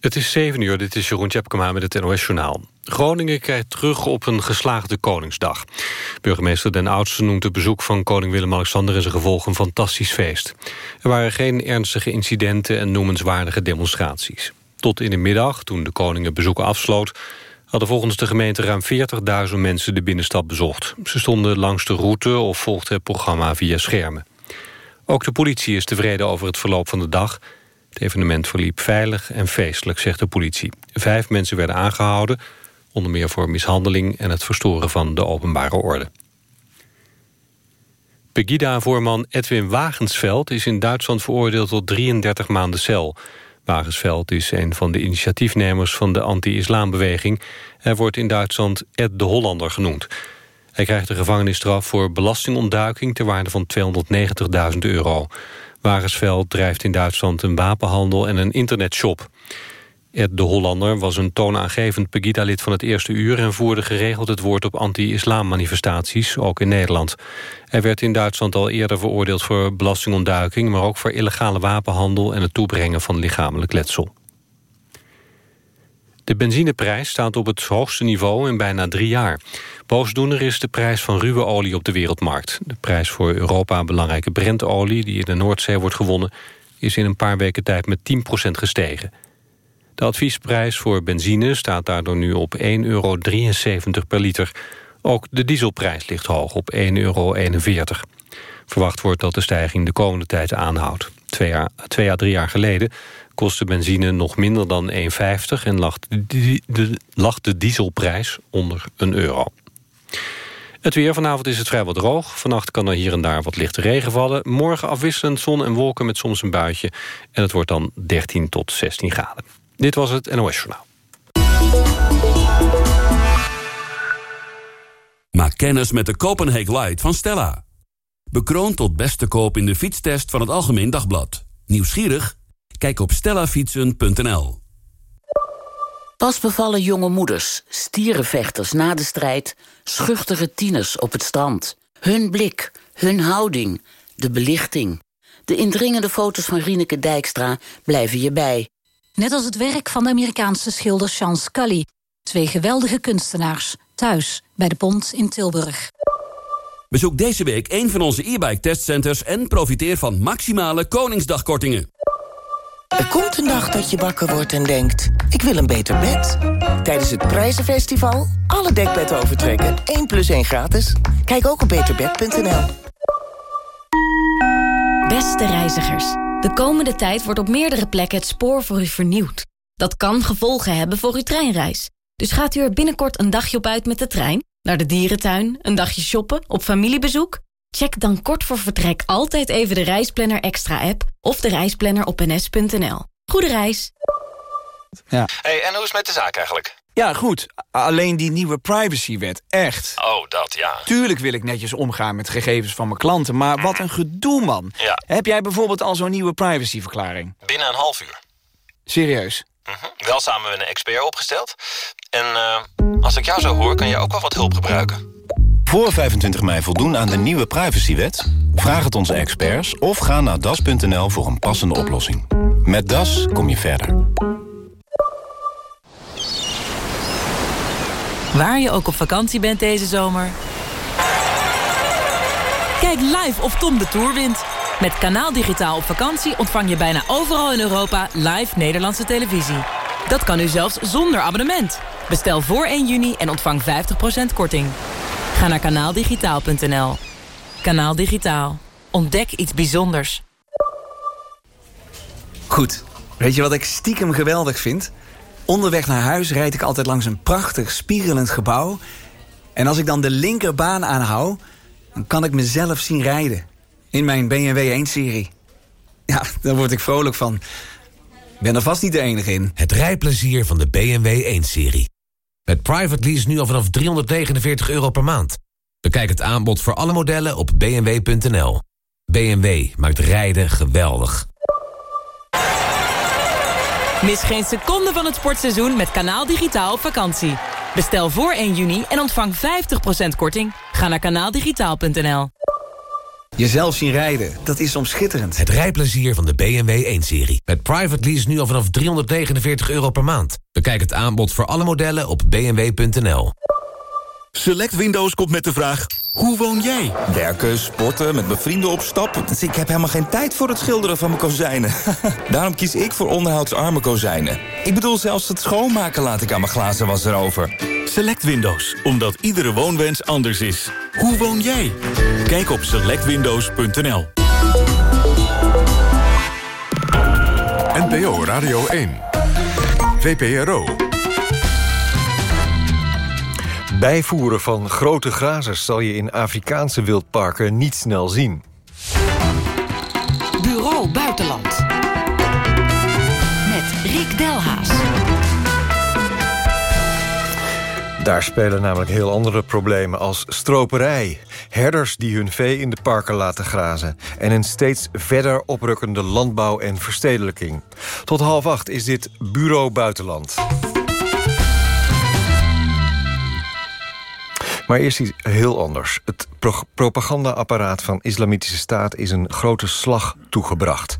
Het is 7 uur, dit is Jeroen Tjepkema met het NOS-journaal. Groningen kijkt terug op een geslaagde Koningsdag. Burgemeester Den Oudste noemt het bezoek van koning Willem-Alexander... en zijn gevolg een fantastisch feest. Er waren geen ernstige incidenten en noemenswaardige demonstraties. Tot in de middag, toen de koning het afsloot... hadden volgens de gemeente ruim 40.000 mensen de binnenstad bezocht. Ze stonden langs de route of volgden het programma via schermen. Ook de politie is tevreden over het verloop van de dag... Het evenement verliep veilig en feestelijk, zegt de politie. Vijf mensen werden aangehouden, onder meer voor mishandeling... en het verstoren van de openbare orde. Pegida-voorman Edwin Wagensveld is in Duitsland veroordeeld tot 33 maanden cel. Wagensveld is een van de initiatiefnemers van de anti-islambeweging. Hij wordt in Duitsland Ed de Hollander genoemd. Hij krijgt een gevangenisstraf voor belastingontduiking... ter waarde van 290.000 euro. Wagensveld drijft in Duitsland een wapenhandel en een internetshop. Ed de Hollander was een toonaangevend Pegida-lid van het Eerste Uur... en voerde geregeld het woord op anti-islam-manifestaties, ook in Nederland. Hij werd in Duitsland al eerder veroordeeld voor belastingontduiking... maar ook voor illegale wapenhandel en het toebrengen van lichamelijk letsel. De benzineprijs staat op het hoogste niveau in bijna drie jaar. Boosdoener is de prijs van ruwe olie op de wereldmarkt. De prijs voor Europa belangrijke Brentolie, die in de Noordzee wordt gewonnen... is in een paar weken tijd met 10% gestegen. De adviesprijs voor benzine staat daardoor nu op 1,73 euro per liter. Ook de dieselprijs ligt hoog op 1,41 euro. Verwacht wordt dat de stijging de komende tijd aanhoudt. Twee, jaar, twee à drie jaar geleden kostte benzine nog minder dan 1,50 en lag de, de, dieselprijs onder een euro. Het weer vanavond is het vrijwel droog. Vannacht kan er hier en daar wat lichte regen vallen. Morgen afwisselend zon en wolken met soms een buitje. En het wordt dan 13 tot 16 graden. Dit was het NOS Journaal. Maak kennis met de Copenhagen Light van Stella. Bekroond tot beste koop in de fietstest van het Algemeen Dagblad. Nieuwsgierig? Kijk op stellafietsen.nl. Pas bevallen jonge moeders, stierenvechters na de strijd... schuchtere tieners op het strand. Hun blik, hun houding, de belichting. De indringende foto's van Rieneke Dijkstra blijven je bij. Net als het werk van de Amerikaanse schilder Sean Scully. Twee geweldige kunstenaars, thuis bij de Pont in Tilburg. Bezoek deze week een van onze e-bike testcenters... en profiteer van maximale Koningsdagkortingen. Er komt een dag dat je wakker wordt en denkt... ik wil een beter bed. Tijdens het Prijzenfestival alle dekbedden overtrekken. 1 plus 1 gratis. Kijk ook op beterbed.nl. Beste reizigers, de komende tijd wordt op meerdere plekken het spoor voor u vernieuwd. Dat kan gevolgen hebben voor uw treinreis. Dus gaat u er binnenkort een dagje op uit met de trein? Naar de dierentuin, een dagje shoppen, op familiebezoek? Check dan kort voor vertrek altijd even de Reisplanner Extra app of de reisplanner op ns.nl. Goede reis! Ja. Hey, en hoe is het met de zaak eigenlijk? Ja, goed. Alleen die nieuwe privacywet, echt. Oh, dat ja. Tuurlijk wil ik netjes omgaan met gegevens van mijn klanten, maar wat een gedoe, man. Ja. Heb jij bijvoorbeeld al zo'n nieuwe privacyverklaring? Binnen een half uur. Serieus? Mhm. Wel samen met een expert opgesteld. En uh, als ik jou zo hoor, kan je ook wel wat hulp gebruiken. Voor 25 mei voldoen aan de nieuwe privacywet? Vraag het onze experts of ga naar das.nl voor een passende oplossing. Met Das kom je verder. Waar je ook op vakantie bent deze zomer... Kijk live of Tom de Tour wint. Met Kanaal Digitaal op vakantie ontvang je bijna overal in Europa live Nederlandse televisie. Dat kan nu zelfs zonder abonnement. Bestel voor 1 juni en ontvang 50% korting. Ga naar kanaaldigitaal.nl. Kanaal Digitaal. Ontdek iets bijzonders. Goed. Weet je wat ik stiekem geweldig vind? Onderweg naar huis rijd ik altijd langs een prachtig spiegelend gebouw. En als ik dan de linkerbaan aanhoud... dan kan ik mezelf zien rijden. In mijn BMW 1-serie. Ja, daar word ik vrolijk van. Ik ben er vast niet de enige in. Het rijplezier van de BMW 1-serie. Met private lease nu al vanaf 349 euro per maand. Bekijk het aanbod voor alle modellen op bmw.nl. BMW maakt rijden geweldig. Mis geen seconde van het sportseizoen met Kanaal Digitaal op vakantie. Bestel voor 1 juni en ontvang 50% korting. Ga naar kanaaldigitaal.nl. Jezelf zien rijden, dat is soms schitterend. Het rijplezier van de BMW 1-serie. Met private lease nu al vanaf 349 euro per maand. Bekijk het aanbod voor alle modellen op bmw.nl. Select Windows komt met de vraag, hoe woon jij? Werken, sporten, met mijn vrienden op stap. Dus ik heb helemaal geen tijd voor het schilderen van mijn kozijnen. Daarom kies ik voor onderhoudsarme kozijnen. Ik bedoel, zelfs het schoonmaken laat ik aan mijn glazen was erover. Select Windows, omdat iedere woonwens anders is. Hoe woon jij? Kijk op selectwindows.nl NPO Radio 1 VPRO Bijvoeren van grote grazers zal je in Afrikaanse wildparken niet snel zien. Bureau Buitenland. Met Rick Delhaas. Daar spelen namelijk heel andere problemen als stroperij... herders die hun vee in de parken laten grazen... en een steeds verder oprukkende landbouw en verstedelijking. Tot half acht is dit Bureau Buitenland. Maar eerst iets heel anders. Het pro propagandaapparaat van Islamitische Staat is een grote slag toegebracht.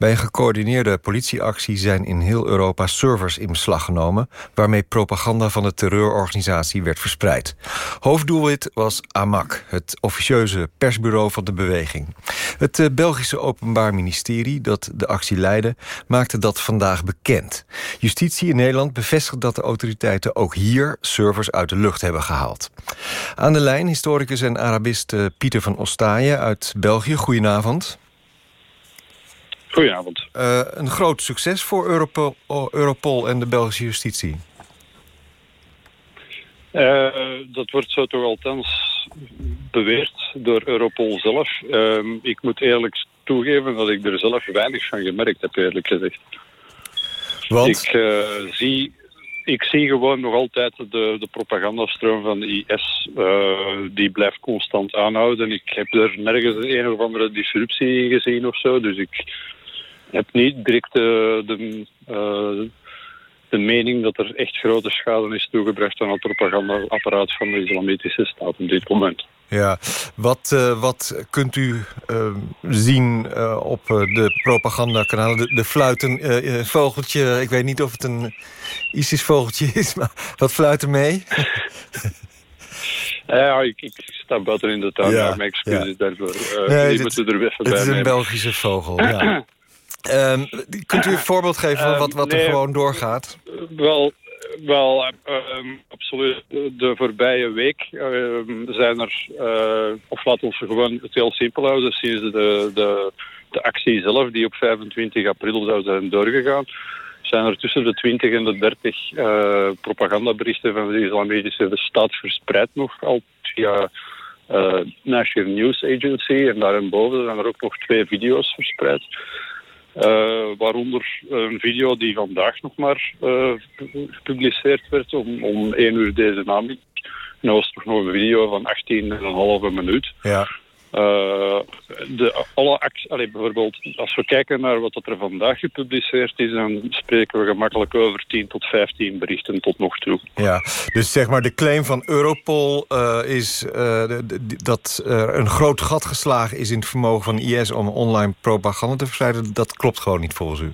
Bij een gecoördineerde politieactie zijn in heel Europa servers in beslag genomen... waarmee propaganda van de terreurorganisatie werd verspreid. Hoofddoelwit was AMAC, het officieuze persbureau van de beweging. Het uh, Belgische Openbaar Ministerie, dat de actie leidde... maakte dat vandaag bekend. Justitie in Nederland bevestigt dat de autoriteiten ook hier... servers uit de lucht hebben gehaald. Aan de lijn historicus en Arabist uh, Pieter van Ostaaien uit België. Goedenavond. Goedenavond. Uh, een groot succes voor Europol, Europol en de Belgische justitie. Uh, dat wordt zo toch althans beweerd door Europol zelf. Uh, ik moet eerlijk toegeven dat ik er zelf weinig van gemerkt heb, eerlijk gezegd. Want? Ik uh, zie ik zie gewoon nog altijd de, de propagandastroom van de IS. Die blijft constant aanhouden. Ik heb er nergens een of andere disruptie in gezien of zo. Dus ik heb niet direct de, de, uh, de mening dat er echt grote schade is toegebracht aan het propagandaapparaat van de Islamitische Staat op dit moment. Ja, wat, uh, wat kunt u uh, zien uh, op de propagandakanalen? De, de fluiten vogeltje, ik weet niet of het een ISIS-vogeltje is, maar wat fluit er mee? Ja, ik, ik, sta buiten in de tuin, ja, mijn excuses ja. daarvoor. nee, die dit, moeten er even Het is een nemen. Belgische vogel, ja. um, kunt u een voorbeeld geven van wat, wat nee, er gewoon doorgaat? Wel, wel um, absoluut. De voorbije week um, zijn er, uh, of laten we gewoon het heel simpel houden, sinds de, de, de actie zelf, die op 25 april zou zijn doorgegaan, zijn er tussen de 20 en de 30 uh, propagandaberichten van de Islamitische Staat verspreid nog al via uh, National News Agency. En daarboven zijn er ook nog twee video's verspreid. Uh, waaronder een video die vandaag nog maar uh, gepubliceerd werd om, om 1 uur deze namiddag. En dat was toch nog een video van 18,5 minuut. Ja. Uh, de, alle bijvoorbeeld, als we kijken naar wat er vandaag gepubliceerd is, dan spreken we gemakkelijk over 10 tot 15 berichten tot nog toe. Ja, dus zeg maar de claim van Europol uh, is uh, dat er een groot gat geslagen is in het vermogen van IS om online propaganda te verspreiden. Dat klopt gewoon niet volgens u.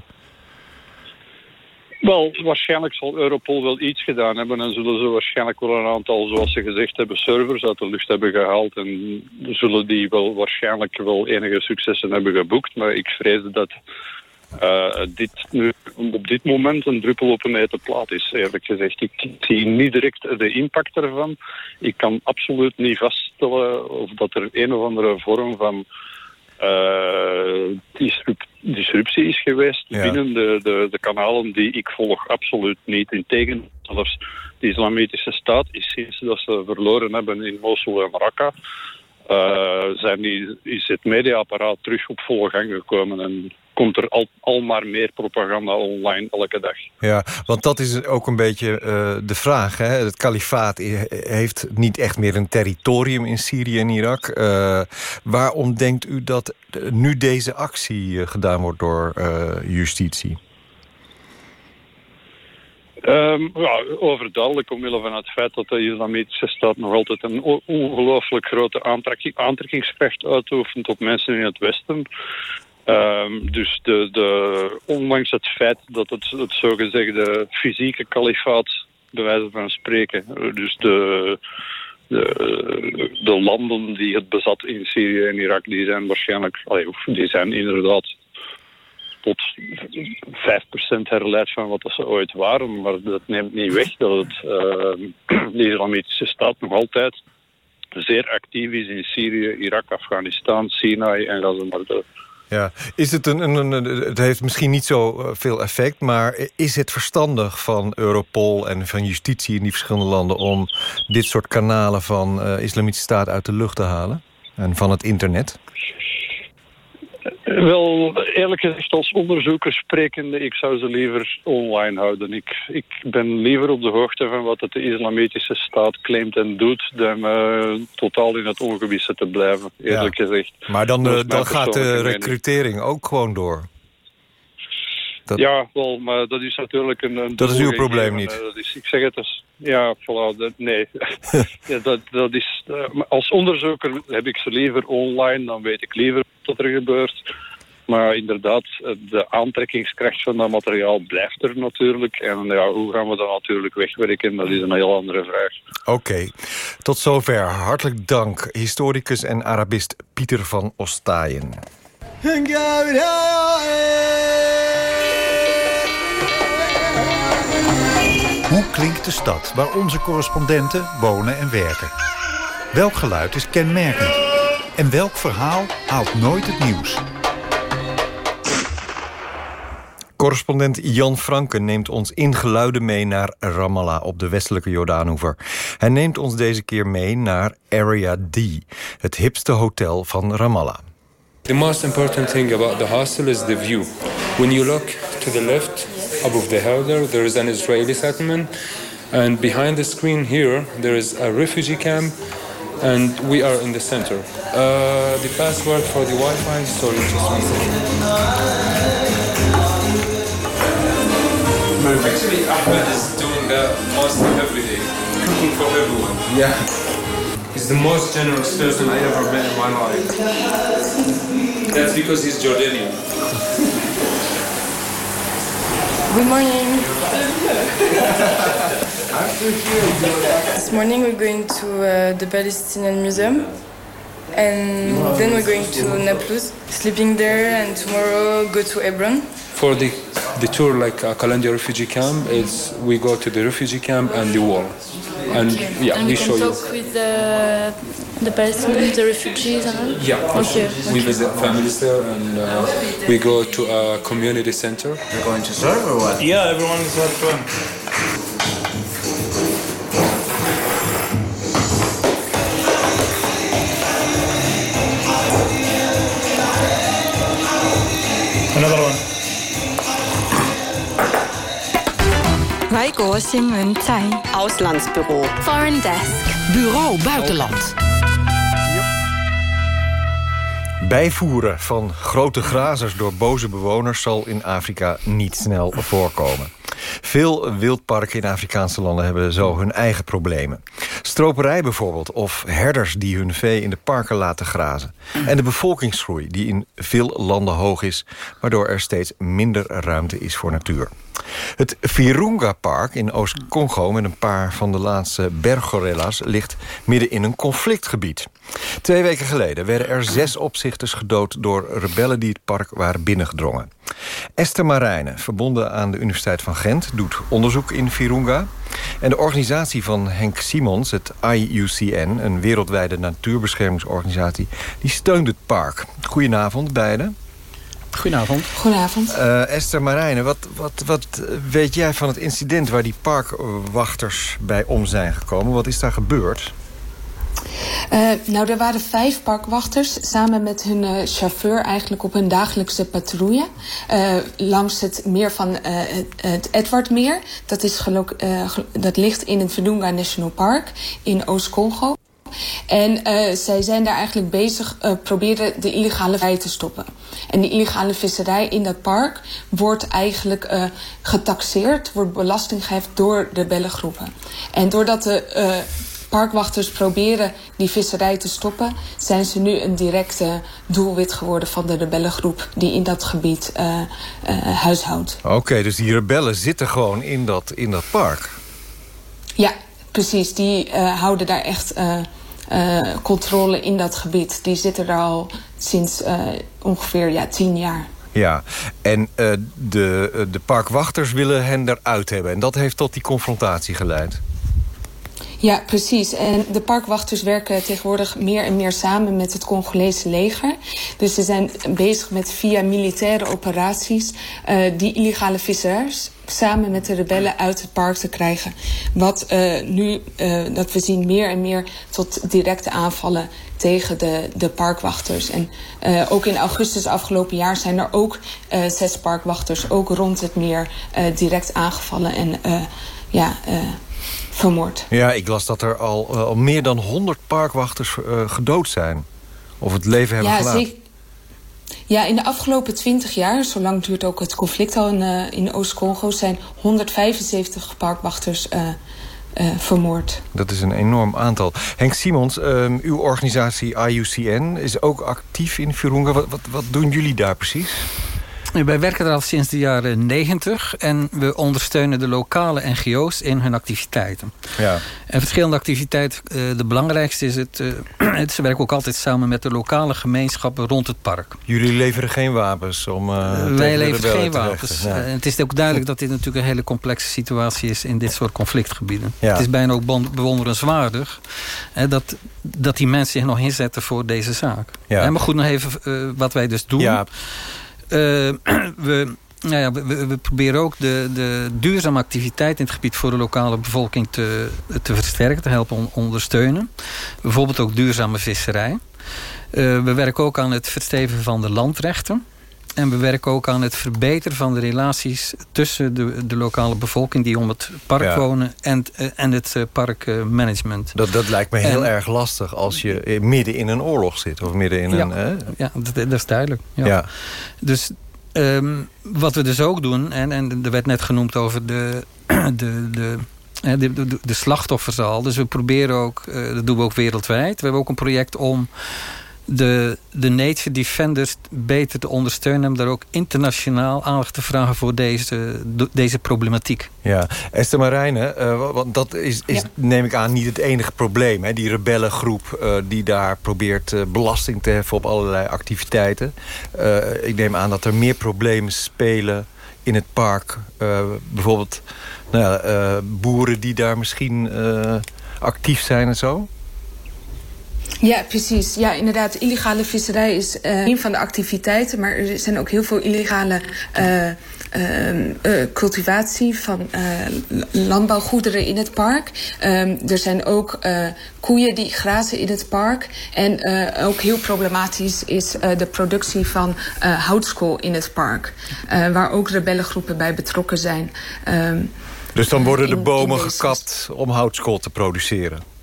Wel, waarschijnlijk zal Europol wel iets gedaan hebben en zullen ze waarschijnlijk wel een aantal, zoals ze gezegd hebben, servers uit de lucht hebben gehaald en zullen die wel waarschijnlijk wel enige successen hebben geboekt. Maar ik vrees dat uh, dit nu op dit moment een druppel op een hete plaat is, eerlijk gezegd. Ik zie niet direct de impact ervan. Ik kan absoluut niet vaststellen of dat er een of andere vorm van disruptie is geweest ja. binnen de, de, de, kanalen die ik volg. Absoluut niet. Integendeel, zelfs de islamitische staat is sinds dat ze verloren hebben in Mosul en Raqqa, uh, zijn die, is het mediaapparaat terug op volle gang gekomen en komt er al, al maar meer propaganda online elke dag. Ja, want dat is ook een beetje uh, de vraag. Hè? Het kalifaat heeft niet echt meer een territorium in Syrië en Irak. Uh, waarom denkt u dat nu deze actie uh, gedaan wordt door justitie? Um, ja, overduidelijk omwille van het feit dat de islamitische staat nog altijd een ongelooflijk grote aantrekking, aantrekkingskracht uitoefent op mensen in het Westen. Um, dus de, de, ondanks het feit dat het, het zogezegde fysieke kalifaat, bij wijze van spreken, dus de, de, de landen die het bezat in Syrië en Irak, die zijn waarschijnlijk, die zijn inderdaad tot 5% herleid van wat ze ooit waren. Maar dat neemt niet weg dat het, uh, de islamitische staat nog altijd zeer actief is in Syrië, Irak, Afghanistan, Sinai en ga zo maar door. Ja, is het, een, een, het heeft misschien niet zo eh, veel effect... maar is het verstandig van Europol en van justitie in die verschillende landen... om dit soort kanalen van uh, islamitische staat uit de lucht te halen? En van het internet? Wel, eerlijk gezegd, als onderzoeker sprekende, ik zou ze liever online houden. Ik, ik ben liever op de hoogte van wat het de islamitische staat claimt en doet, dan uh, totaal in het ongewisse te blijven, eerlijk gezegd. Maar dan, uh, dan gaat de recrutering ook gewoon door? Dat... Ja, wel, maar dat is natuurlijk een... een dat is uw probleem niet? Uh, dat is, ik zeg het dus, ja, voilà, dat, nee. ja, dat, dat is, uh, als onderzoeker heb ik ze liever online, dan weet ik liever wat er gebeurt. Maar inderdaad, de aantrekkingskracht van dat materiaal blijft er natuurlijk. En ja, hoe gaan we dat natuurlijk wegwerken, dat is een heel andere vraag. Oké, okay. tot zover. Hartelijk dank, historicus en Arabist Pieter van Ostaaien. Hoe klinkt de stad waar onze correspondenten wonen en werken? Welk geluid is kenmerkend? En welk verhaal haalt nooit het nieuws? Correspondent Jan Franken neemt ons in geluiden mee naar Ramallah op de westelijke Jordaanoever. Hij neemt ons deze keer mee naar Area D, het hipste hotel van Ramallah. The most important thing about the hostel is the view. When you look to the left above the helder, there is an Israeli settlement. And behind the screen here, there is a refugee camp. And we are in the center. Uh, the password for the Wi-Fi, sorry, just one second. Actually, Ahmed is doing that most every day, cooking for everyone. Yeah. He's the most generous person I ever met in my life. That's because he's Jordanian. Good morning. this morning we're going to uh, the Palestinian Museum. And then we're going to Nablus, sleeping there, and tomorrow go to Hebron. For the, the tour, like a Kalandia refugee camp, is we go to the refugee camp and the wall. And yeah, and we, we show can you. talk with the, the Palestinians, the refugees, and Yeah, okay. we visit families there and uh, we go to a community center. You're going to serve or what? Yeah, everyone is at Auslandsbureau. Foreign Desk. Bureau Buitenland. Bijvoeren van grote grazers door boze bewoners zal in Afrika niet snel voorkomen. Veel wildparken in Afrikaanse landen hebben zo hun eigen problemen. Stroperij bijvoorbeeld, of herders die hun vee in de parken laten grazen. En de bevolkingsgroei die in veel landen hoog is... waardoor er steeds minder ruimte is voor natuur. Het Virunga-park in Oost-Congo... met een paar van de laatste berggorilla's... ligt midden in een conflictgebied. Twee weken geleden werden er zes opzichters gedood... door rebellen die het park waren binnengedrongen. Esther Marijnen, verbonden aan de Universiteit van Gent... doet onderzoek in Virunga. En de organisatie van Henk Simons, het IUCN... een wereldwijde natuurbeschermingsorganisatie... die steunt het park. Goedenavond, beiden. Goedenavond. Goedenavond. Uh, Esther Marijnen, wat, wat, wat weet jij van het incident... waar die parkwachters bij om zijn gekomen? Wat is daar gebeurd? Uh, nou, er waren vijf parkwachters samen met hun uh, chauffeur eigenlijk op hun dagelijkse patrouille. Uh, langs het meer van het Edwardmeer. Dat, is dat ligt in het Virunga National Park in Oost-Congo. En zij zijn daar eigenlijk bezig, proberen de illegale visserij te stoppen. En die illegale visserij in dat park wordt eigenlijk getaxeerd, wordt belasting geheft door de rebellengroepen. En doordat de parkwachters proberen die visserij te stoppen, zijn ze nu een directe doelwit geworden van de rebellengroep die in dat gebied uh, uh, huishoudt. Oké, okay, dus die rebellen zitten gewoon in dat, in dat park? Ja, precies. Die uh, houden daar echt controle in dat gebied. Die zitten er al sinds ongeveer ja, tien jaar. Ja, en uh, de, de parkwachters willen hen eruit hebben. En dat heeft tot die confrontatie geleid. Ja, precies. En de parkwachters werken tegenwoordig meer en meer samen met het Congolese leger. Dus ze zijn bezig met via militaire operaties uh, die illegale vissers samen met de rebellen uit het park te krijgen. Wat uh, nu, uh, dat we zien meer en meer tot directe aanvallen tegen de, de parkwachters. En ook in augustus afgelopen jaar zijn er ook zes parkwachters... ook rond het meer direct aangevallen en ja, vermoord. Ja, ik las dat er al, uh, al meer dan 100 parkwachters uh, gedood zijn. Of het leven hebben ja, gelaten. Ja, in de afgelopen 20 jaar, zo lang duurt ook het conflict al in, uh, in Oost-Congo... zijn 175 parkwachters vermoord. Dat is een enorm aantal. Henk Simons, um, uw organisatie IUCN is ook actief in Virunga. Wat, wat, wat doen jullie daar precies? Wij werken er al sinds de jaren 90 en we ondersteunen de lokale NGO's in hun activiteiten. Ja. En verschillende activiteiten. De belangrijkste is het, het, ze werken ook altijd samen met de lokale gemeenschappen rond het park. Jullie leveren geen wapens om uh, Wij leveren geen wapens. Ja. En het is ook duidelijk dat dit natuurlijk een hele complexe situatie is in dit soort conflictgebieden. Ja. Het is bijna ook bewonderenswaardig hè, dat, dat die mensen zich nog inzetten voor deze zaak. Ja. Maar goed, nog even uh, wat wij dus doen. Ja. Uh, we, nou ja, we, proberen ook de, de duurzame activiteit in het gebied voor de lokale bevolking te, te versterken, te helpen ondersteunen. Bijvoorbeeld ook duurzame visserij. Uh, we werken ook aan het verstevigen van de landrechten. En we werken ook aan het verbeteren van de relaties tussen de, de lokale bevolking die om het park Ja. wonen en, en het uh, parkmanagement. Dat, dat lijkt me heel En- erg lastig als je midden in een oorlog zit. Of midden in ja, een... Hè? ja dat, dat is duidelijk. Ja. Ja. Dus ehm, wat we dus ook doen, en, en er werd net genoemd over de, de, de, de, de, de slachtoffers al. Dus we proberen ook, eh, dat doen we ook wereldwijd. We hebben ook een project om de, de nature defenders beter te ondersteunen. Om daar ook internationaal aandacht te vragen voor deze, deze problematiek. Ja, Esther Marijne, uh, want dat is, is neem ik aan niet het enige probleem. Hè? Die rebellengroep uh, die daar probeert uh, belasting te heffen op allerlei activiteiten. Uh, ik neem aan dat er meer problemen spelen in het park. Uh, bijvoorbeeld nou ja, uh, boeren die daar misschien uh, actief zijn en zo. Ja, precies. Ja, inderdaad. Illegale visserij is uh, een van de activiteiten. Maar er zijn ook heel veel illegale uh, uh, cultivatie van landbouwgoederen in het park. Um, er zijn ook koeien die grazen in het park. En ook heel problematisch is de productie van houtskool in het park. waar ook rebellengroepen bij betrokken zijn. Um, dus dan worden de bomen gekapt om houtskool te produceren?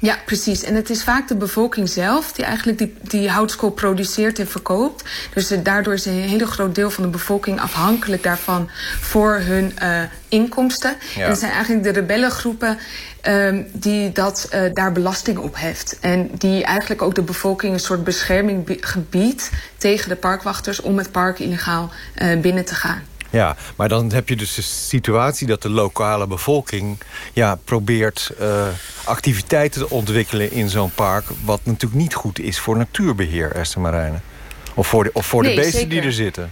Ja, precies. En het is vaak de bevolking zelf die eigenlijk die, die houtskool produceert en verkoopt. Dus daardoor is een hele groot deel van de bevolking afhankelijk daarvan voor hun uh, inkomsten. Ja. En het zijn eigenlijk de rebellengroepen um, die dat, uh, daar belasting op heft. En die eigenlijk ook de bevolking een soort bescherming gebiedt tegen de parkwachters om het park illegaal binnen te gaan. Ja, maar dan heb je dus de situatie dat de lokale bevolking ja, probeert uh, activiteiten te ontwikkelen in zo'n park. Wat natuurlijk niet goed is voor natuurbeheer, Esther Marijne. Of voor de, of voor nee, de beesten zeker. die er zitten.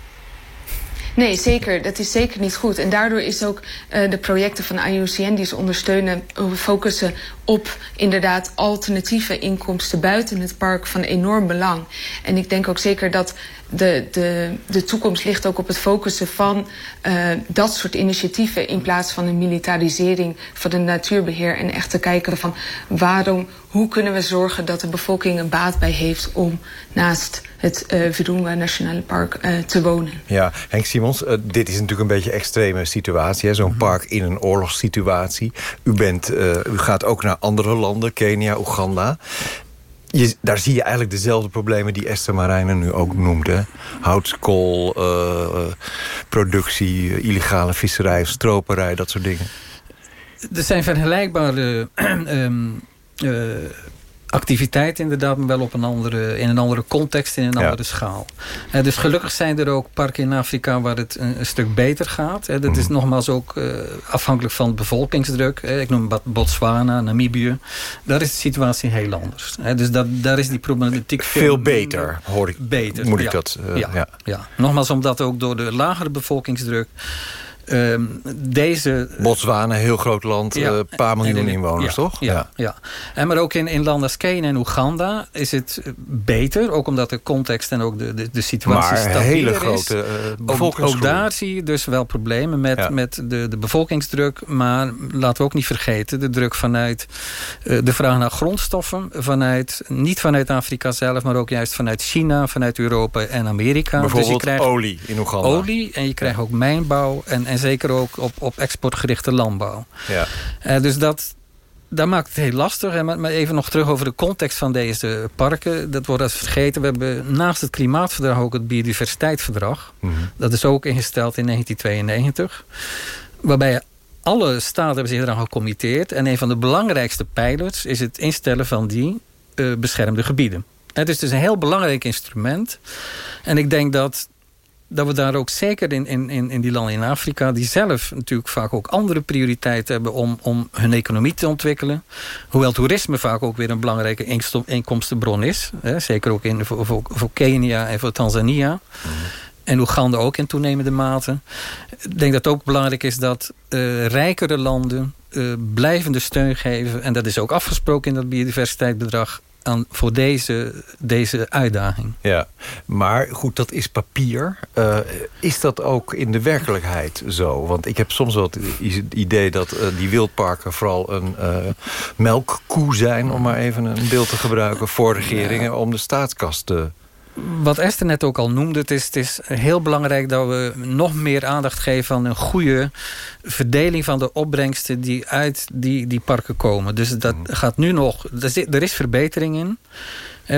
Nee, zeker. Dat is zeker niet goed. En daardoor is ook uh, de projecten van IUCN die ze ondersteunen... focussen op inderdaad alternatieve inkomsten buiten het park van enorm belang. En ik denk ook zeker dat de, de, de toekomst ligt ook op het focussen van uh, dat soort initiatieven... in plaats van een militarisering van het natuurbeheer. En echt te kijken van waarom, hoe kunnen we zorgen dat de bevolking een baat bij heeft... om naast het uh, Virunga Nationale Park uh, te wonen. Ja, Henk Simons, uh, dit is natuurlijk een beetje een extreme situatie. Zo'n park in een oorlogssituatie. U, bent, uh, u gaat ook naar andere landen, Kenia, Oeganda. Je, daar zie je eigenlijk dezelfde problemen die Esther Marijnen nu ook noemde. Houtskool, uh, productie, illegale visserij, stroperij, dat soort dingen. Er zijn vergelijkbare um, uh, activiteiten inderdaad, maar wel op een andere, in een andere context, in een andere schaal. Uh, dus gelukkig zijn er ook parken in Afrika waar het een, een stuk beter gaat. Uh, dat is mhm. nogmaals ook uh, afhankelijk van de bevolkingsdruk. ik noem Botswana, Namibië. Daar is de situatie heel anders. dus dat, daar is die problematiek veel, veel beter, hoor ik. Beter, moet ik dat... ja, ja. ja, nogmaals omdat ook door de lagere bevolkingsdruk Um, deze... Botswana, een heel groot land, een ja, uh, paar miljoen inwoners, ja, toch? Ja, ja. En maar ook in, in landen als Kenia en Oeganda is het beter. Ook omdat de context en ook de, de, de situatie maar hele grote uh, ook, ook, daar zie je dus wel problemen met, met de, de bevolkingsdruk. Maar laten we ook niet vergeten, de druk vanuit uh, de vraag naar grondstoffen. Vanuit, niet vanuit Afrika zelf, maar ook juist vanuit China, vanuit Europa en Amerika. Bijvoorbeeld dus je krijgt olie in Oeganda. Olie en je krijgt ook mijnbouw en, en en zeker ook op, op exportgerichte landbouw. Ja. Uh, dus dat, dat maakt het heel lastig. En maar even nog terug over de context van deze parken. Dat wordt als vergeten. We hebben naast het klimaatverdrag ook het biodiversiteitsverdrag. Mhm. Dat is ook ingesteld in 1992. Waarbij alle staten hebben zich eraan gecommitteerd. En een van de belangrijkste pijlers is het instellen van die uh, beschermde gebieden. Het is dus een heel belangrijk instrument. En ik denk dat dat we daar ook zeker in, in, in die landen in Afrika... die zelf natuurlijk vaak ook andere prioriteiten hebben... om, om hun economie te ontwikkelen. Hoewel toerisme vaak ook weer een belangrijke inkomstenbron is. Hè, zeker ook in, voor, voor, Kenia en voor Tanzania. Mhm. En Oeganda ook in toenemende mate. Ik denk dat het ook belangrijk is dat uh, rijkere landen... Uh, blijvende steun geven. En dat is ook afgesproken in dat biodiversiteitsbedrag aan, voor deze, deze uitdaging. Ja, maar goed, dat is papier. Uh, is dat ook in de werkelijkheid zo? Want ik heb soms wel het idee dat uh, die wildparken vooral een uh, melkkoe zijn... om maar even een beeld te gebruiken voor regeringen... om de staatskas te wat Esther net ook al noemde, het is, het is heel belangrijk dat we nog meer aandacht geven aan een goede verdeling van de opbrengsten die uit die, die parken komen. Dus dat mhm. gaat nu nog, er is verbetering in.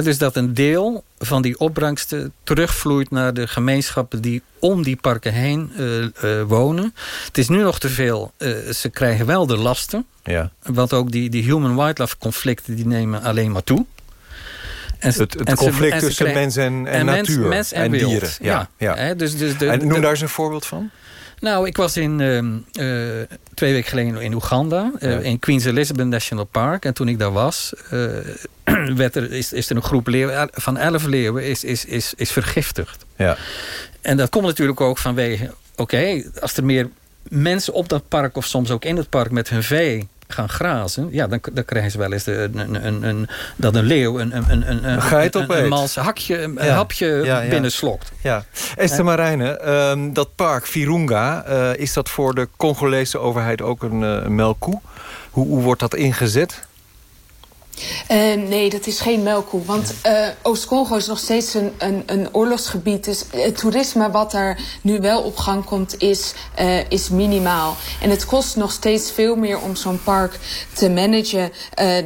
dus dat een deel van die opbrengsten terugvloeit naar de gemeenschappen die om die parken heen uh, uh, wonen. Het is nu nog te veel. Uh, ze krijgen wel de lasten. Ja. Want ook die, die human-wildlife conflicten die nemen alleen maar toe. En het, het conflict ze, tussen mens en, en, natuur mens, mens en, en dieren. Ja, ja. Dus, dus de, en noem daar eens een voorbeeld van. Nou, ik was in, uh, uh, twee weken geleden in Oeganda. Uh, ja. In Queen's Elizabeth National Park. En toen ik daar was, werd er, is, is er een groep leeuwen van elf leeuwen is, is, is, is vergiftigd. Ja. En dat komt natuurlijk ook vanwege... Oké, okay, als er meer mensen op dat park... of soms ook in het park met hun vee gaan grazen... ja, dan, dan krijgen ze wel eens de, een, een, een, dat een leeuw een, een, een, een, Geit een, een, mals hakje, een ja. hapje ja, ja. binnenslokt. Ja. Esther Marijnen, um, dat park Virunga... Uh, is dat voor de Congolese overheid ook een uh, melkkoe? Hoe, hoe wordt dat ingezet? Uh, nee, dat is geen melkkoe. Want uh, Oost-Congo is nog steeds een, een, een oorlogsgebied. Dus het toerisme wat daar nu wel op gang komt, is, uh, is minimaal. En het kost nog steeds veel meer om zo'n park te managen...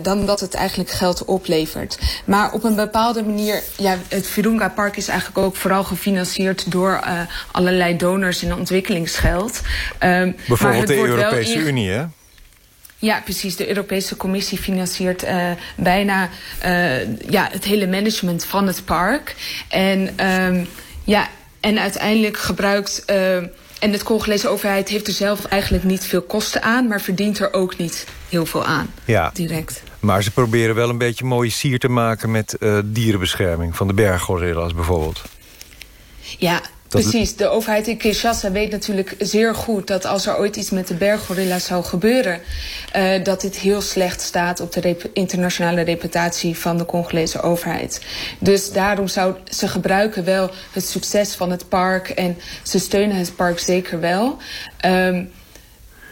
dan dat het eigenlijk geld oplevert. Maar op een bepaalde manier... Ja, het Virunga-park is eigenlijk ook vooral gefinancierd... door allerlei donors in ontwikkelingsgeld. Um, Bijvoorbeeld de Europese Unie, hè? Ja, precies. De Europese Commissie financiert uh, bijna uh, ja, het hele management van het park. En, um, ja, en uiteindelijk gebruikt... Uh, en de Congolese overheid heeft er zelf eigenlijk niet veel kosten aan... maar verdient er ook niet heel veel aan, ja. direct. Maar ze proberen wel een beetje mooie sier te maken... met dierenbescherming van de berggorilla's bijvoorbeeld. Ja, Precies, de overheid in Kinshasa weet natuurlijk zeer goed... dat als er ooit iets met de berggorilla's zou gebeuren... Uh, dat dit heel slecht staat op de internationale reputatie van de Congolese overheid. Dus daarom zou ze gebruiken wel het succes van het park... en ze steunen het park zeker wel... Um,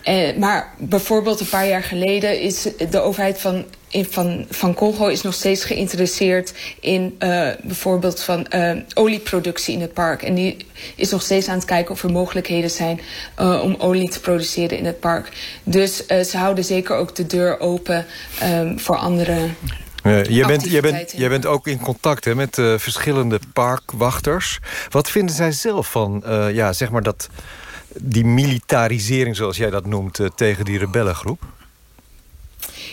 eh, maar bijvoorbeeld een paar jaar geleden is de overheid van in, van, van Congo is nog steeds geïnteresseerd in uh, bijvoorbeeld van uh, olieproductie in het park. En die is nog steeds aan het kijken of er mogelijkheden zijn uh, om olie te produceren in het park. Dus ze houden zeker ook de deur open um, voor andere. Je, bent, je, bent, bent ook in contact hè, met verschillende parkwachters. Wat vinden zij zelf van ja, zeg maar dat, die militarisering, zoals jij dat noemt, tegen die rebellengroep?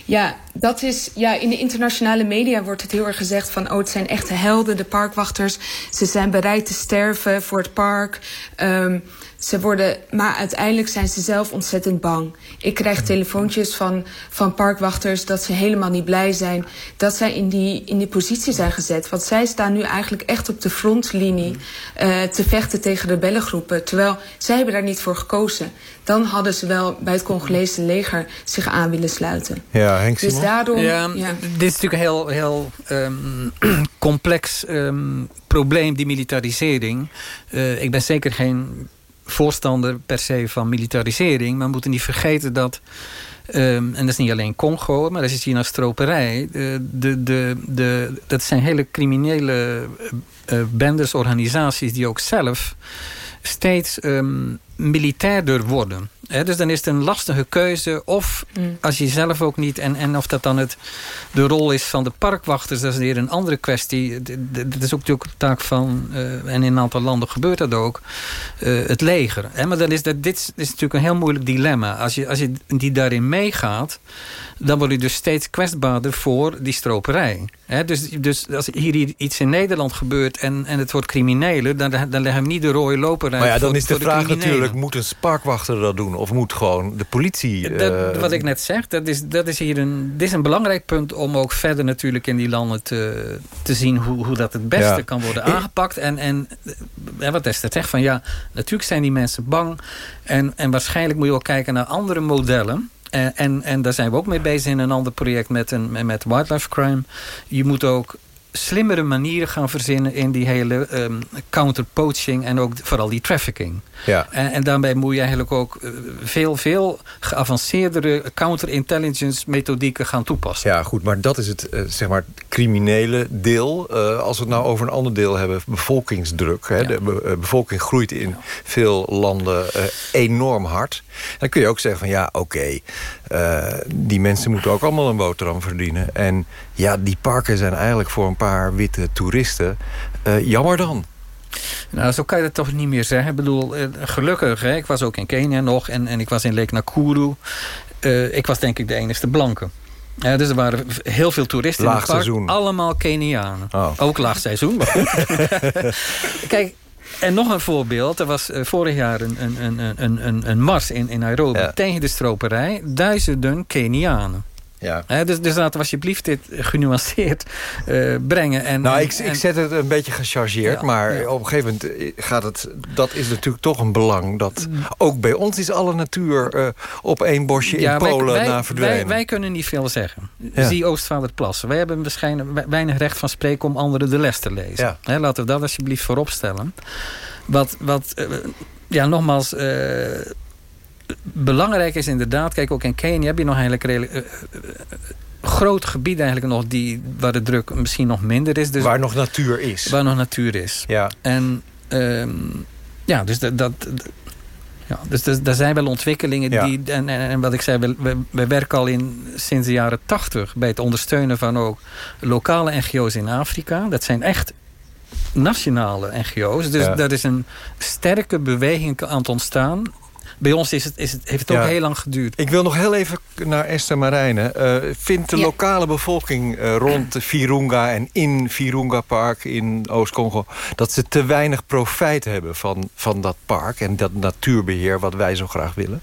Ja, dat is, ja, in de internationale media wordt het heel erg gezegd van... oh, het zijn echte helden, de parkwachters. Ze zijn bereid te sterven voor het park. Um, ze worden, maar uiteindelijk zijn ze zelf ontzettend bang. Ik krijg telefoontjes van, van parkwachters dat ze helemaal niet blij zijn... dat zij in die, in die positie zijn gezet. Want zij staan nu eigenlijk echt op de frontlinie... Uh, te vechten tegen rebellengroepen. Terwijl zij hebben daar niet voor gekozen. Dan hadden ze wel bij het Congolese leger zich aan willen sluiten. Ja, Henk Dus daarom... Ja, ja, Dit is natuurlijk een heel, heel um, complex um, probleem, die militarisering. Uh, ik ben zeker geen voorstander per se van militarisering. Maar we moeten niet vergeten dat... Um, en dat is niet alleen Congo, maar dat is hier stroperij. De, de, de, de, dat zijn hele criminele uh, bendes, organisaties... die ook zelf steeds um, militairder worden. He, dus dan is het een lastige keuze. Of mm. als je zelf ook niet... En, en of dat dan het, de rol is van de parkwachters... dat is weer een andere kwestie. Dat is ook natuurlijk de taak van... Uh, en in een aantal landen gebeurt dat ook... Uh, het leger. He, maar dan is dat, dit is, natuurlijk een heel moeilijk dilemma. Als je, als je die daarin meegaat... dan word je dus steeds kwetsbaarder voor die stroperij. He, dus, dus als hier iets in Nederland gebeurt... en, en het wordt crimineler... dan, dan leggen we niet de rode loper uit Maar ja, dan voor, is de vraag de natuurlijk... moet een parkwachter dat doen? Of moet gewoon de politie... Dat, uh, wat ik net zeg, dat is, dat is hier een, dit is een belangrijk punt... om ook verder natuurlijk in die landen te, te zien... hoe, hoe dat het beste Ja. kan worden aangepakt. En, en eh, wat Esther zegt, van ja, natuurlijk zijn die mensen bang. En, en waarschijnlijk moet je ook kijken naar andere modellen... En, en, en daar zijn we ook mee bezig in een ander project met, een, met wildlife crime. Je moet ook slimmere manieren gaan verzinnen in die hele um, counterpoaching en ook vooral die trafficking. Ja. En, en daarbij moet je eigenlijk ook uh, veel, veel geavanceerdere counterintelligence methodieken gaan toepassen. Ja, goed, maar dat is het uh, zeg maar, criminele deel. Uh, als we het nou over een ander deel hebben, bevolkingsdruk. Hè, ja. De be bevolking groeit in veel landen enorm hard. Dan kun je ook zeggen van ja, oké, okay, die mensen moeten ook allemaal een boterham verdienen. En ja, die parken zijn eigenlijk voor een paar witte toeristen. jammer dan. Nou, zo kan je dat toch niet meer zeggen. Ik bedoel, gelukkig, hè, ik was ook in Kenia nog... en, en ik was in Lake Nakuru. Uh, ik was denk ik de enige blanke. Ja, dus er waren heel veel toeristen in het park. Seizoen. Allemaal Kenianen. Oh. Ook laag seizoen, maar goed. Kijk, en nog een voorbeeld. Er was uh, vorig jaar een, een, een, een, een, een mars in, in Nairobi ja. tegen de stroperij. Duizenden Kenianen. Ja. He, dus, dus laten we alsjeblieft dit genuanceerd uh, brengen. En, nou, en, ik, ik zet het een beetje gechargeerd. Ja, maar ja. op een gegeven moment gaat het... Dat is natuurlijk toch een belang. Dat ook bij ons is alle natuur uh, op één bosje in Polen wij, na verdwijnen. Wij, wij, kunnen niet veel zeggen. Zie Oostvaarderplassen. Wij hebben waarschijnlijk weinig recht van spreken... om anderen de les te lezen. He, laten we dat alsjeblieft voorop stellen. Wat... wat uh, ja, nogmaals belangrijk is inderdaad... Kijk, ook in Kenia heb je nog eigenlijk redelijk... Uh, uh, groot gebied eigenlijk nog die, waar de druk misschien nog minder is. Dus waar nog natuur is. Waar nog natuur is. Ja. En um, ja, dus dat... dat ja, dus, daar zijn wel ontwikkelingen ja. die... En, en, en, wat ik zei, we, we werken al in, sinds de jaren tachtig... bij het ondersteunen van ook lokale NGO's in Afrika. Dat zijn echt nationale NGO's. Dus ja. daar is een sterke beweging aan het ontstaan bij ons is het, is het, heeft het ja. ook heel lang geduurd. Ik wil nog heel even naar Esther Marijnen. Uh, vindt de ja. lokale bevolking uh, rond Virunga en in Virunga Park in Oost-Congo... dat ze te weinig profijt hebben van, van dat park en dat natuurbeheer wat wij zo graag willen?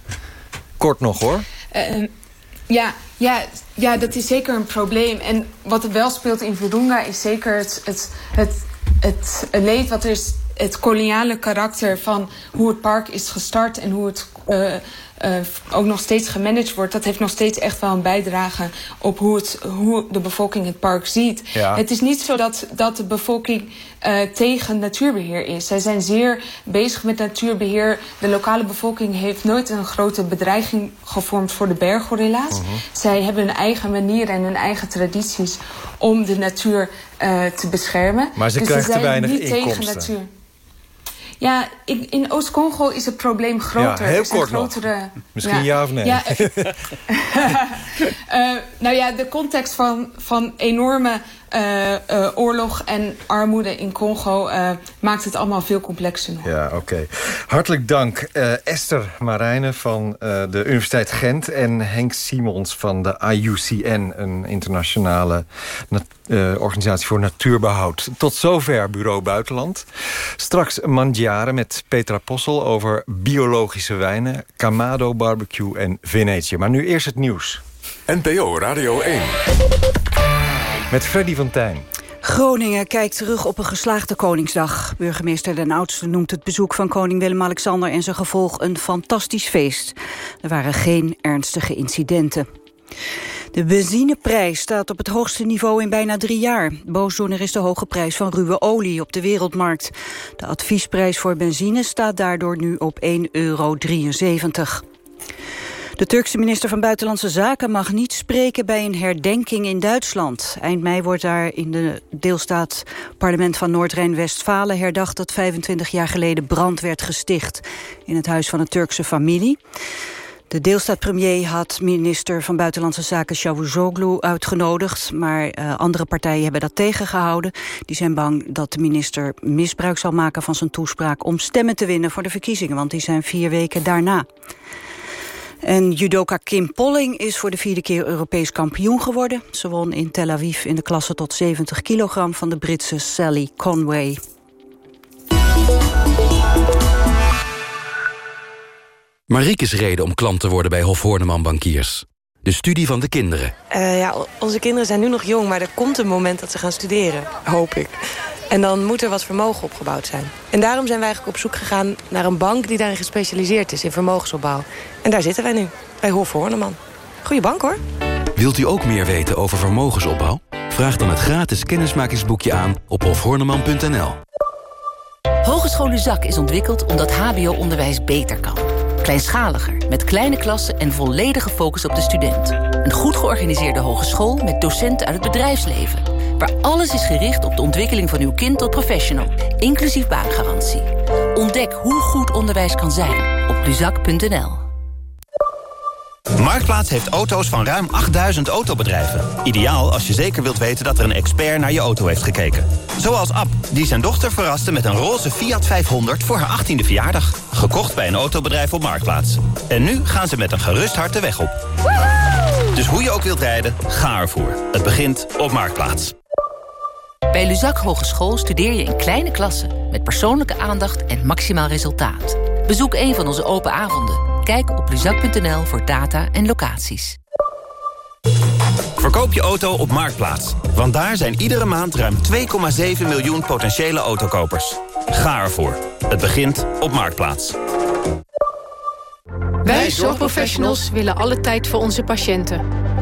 Kort nog hoor. Uh, ja, ja, ja, dat is zeker een probleem. En wat er wel speelt in Virunga is zeker het, het, het, het, het leed wat er is het koloniale karakter van hoe het park is gestart en hoe het uh, uh, ook nog steeds gemanaged wordt... dat heeft nog steeds echt wel een bijdrage op hoe, het, hoe de bevolking het park ziet. Ja. Het is niet zo dat, dat de bevolking uh, tegen natuurbeheer is. Zij zijn zeer bezig met natuurbeheer. De lokale bevolking heeft nooit een grote bedreiging gevormd voor de berggorilla's. Mhm. Zij hebben hun eigen manier en hun eigen tradities om de natuur te beschermen. Maar ze dus krijgen ze te weinig niet tegen inkomsten. natuur. Ja, in, in Oost-Congo is het probleem groter. Ja, heel kort nog. grotere, Misschien ja of nee? Ja, uh, nou ja, de context van, van enorme oorlog en armoede in Congo uh, maakt het allemaal veel complexer nog. Ja, oké. Okay. Hartelijk dank uh, Esther Marijnen van uh, de Universiteit Gent... en Henk Simons van de IUCN, een internationale uh, organisatie voor natuurbehoud. Tot zover Bureau Buitenland. Straks Mandjaren met Petra Possel over biologische wijnen... Kamado Barbecue en Venetië. Maar nu eerst het nieuws. NPO Radio 1. Met Freddy van Tijn. Groningen kijkt terug op een geslaagde Koningsdag. Burgemeester Den Oudste noemt het bezoek van koning Willem-Alexander... en zijn gevolg een fantastisch feest. Er waren geen ernstige incidenten. De benzineprijs staat op het hoogste niveau in bijna drie jaar. Boosdoener is de hoge prijs van ruwe olie op de wereldmarkt. De adviesprijs voor benzine staat daardoor nu op 1,73 euro. De Turkse minister van Buitenlandse Zaken mag niet spreken bij een herdenking in Duitsland. Eind mei wordt daar in de deelstaat parlement van Noord-Rijn-Westfalen herdacht dat 25 jaar geleden brand werd gesticht in het huis van een Turkse familie. De deelstaatpremier had minister van Buitenlandse Zaken Cavusoglu uitgenodigd, maar uh, andere partijen hebben dat tegengehouden. Die zijn bang dat de minister misbruik zal maken van zijn toespraak om stemmen te winnen voor de verkiezingen, want die zijn vier weken daarna. En judoka Kim Polling is voor de vierde keer Europees kampioen geworden. Ze won in Tel Aviv in de klasse tot 70 kilogram van de Britse Sally Conway. Mariekes reden om klant te worden bij Hof Horneman Bankiers. De studie van de kinderen. Uh, ja, onze kinderen zijn nu nog jong, maar er komt een moment dat ze gaan studeren. Hoop ik. En dan moet er wat vermogen opgebouwd zijn. En daarom zijn wij eigenlijk op zoek gegaan naar een bank... die daarin gespecialiseerd is, in vermogensopbouw. En daar zitten wij nu, bij Hof Horneman. Goeie bank, hoor. Wilt u ook meer weten over vermogensopbouw? Vraag dan het gratis kennismakingsboekje aan op hofhorneman.nl. Hogeschool Luzak is ontwikkeld omdat hbo-onderwijs beter kan. Kleinschaliger, met kleine klassen en volledige focus op de student. Een goed georganiseerde hogeschool met docenten uit het bedrijfsleven. Waar alles is gericht op de ontwikkeling van uw kind tot professional. Inclusief baangarantie. Ontdek hoe goed onderwijs kan zijn op luzak.nl. Marktplaats heeft auto's van ruim 8000 autobedrijven. Ideaal als je zeker wilt weten dat er een expert naar je auto heeft gekeken. Zoals Ab, die zijn dochter verraste met een roze Fiat 500 voor haar 18e verjaardag. Gekocht bij een autobedrijf op Marktplaats. En nu gaan ze met een gerust hart de weg op. Dus hoe je ook wilt rijden, ga ervoor. Het begint op Marktplaats. Bij Luzak Hogeschool studeer je in kleine klassen... met persoonlijke aandacht en maximaal resultaat. Bezoek een van onze open avonden. Kijk op luzak.nl voor data en locaties. Verkoop je auto op Marktplaats. Want daar zijn iedere maand ruim 2,7 miljoen potentiële autokopers. Ga ervoor. Het begint op Marktplaats. Wij zorgprofessionals willen alle tijd voor onze patiënten.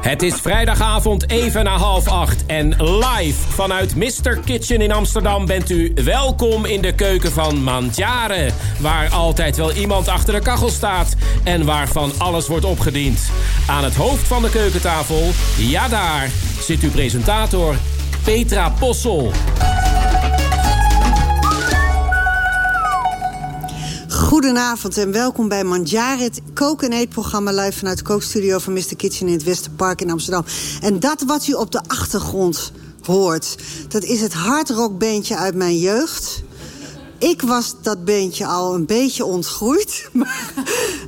Het is vrijdagavond even na half acht en live vanuit Mr. Kitchen in Amsterdam bent u welkom in de keuken van Mandjaren. Waar altijd wel iemand achter de kachel staat en waarvan alles wordt opgediend. Aan het hoofd van de keukentafel, ja daar, zit uw presentator Petra Possel. Goedenavond en welkom bij Manjare, het kook- en eetprogramma live vanuit de kookstudio van Mr. Kitchen in het Westerpark in Amsterdam. En dat wat u op de achtergrond hoort, dat is het hardrockbandje uit mijn jeugd. Ik was dat beentje al een beetje ontgroeid. Maar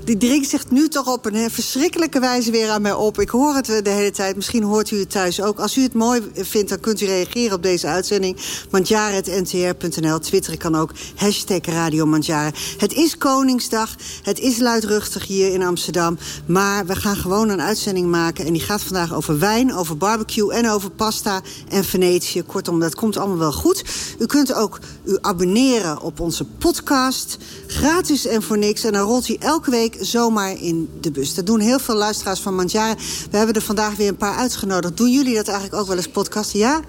die dringt zich nu toch op een verschrikkelijke wijze weer aan mij op. Ik hoor het de hele tijd. Misschien hoort u het thuis ook. Als u het mooi vindt, dan kunt u reageren op deze uitzending. Mandjaren.ntr.nl. Twitteren kan ook. Hashtag Radio Mandjaren. Het is Koningsdag. Het is luidruchtig hier in Amsterdam. Maar we gaan gewoon een uitzending maken. En die gaat vandaag over wijn, over barbecue en over pasta en Venetië. Kortom, dat komt allemaal wel goed. U kunt ook u abonneren op onze podcast. Gratis en voor niks. En dan rolt hij elke week zomaar in de bus. Dat doen heel veel luisteraars van Mandjaren. We hebben er vandaag weer een paar uitgenodigd. Doen jullie dat eigenlijk ook wel eens podcasten? Ja?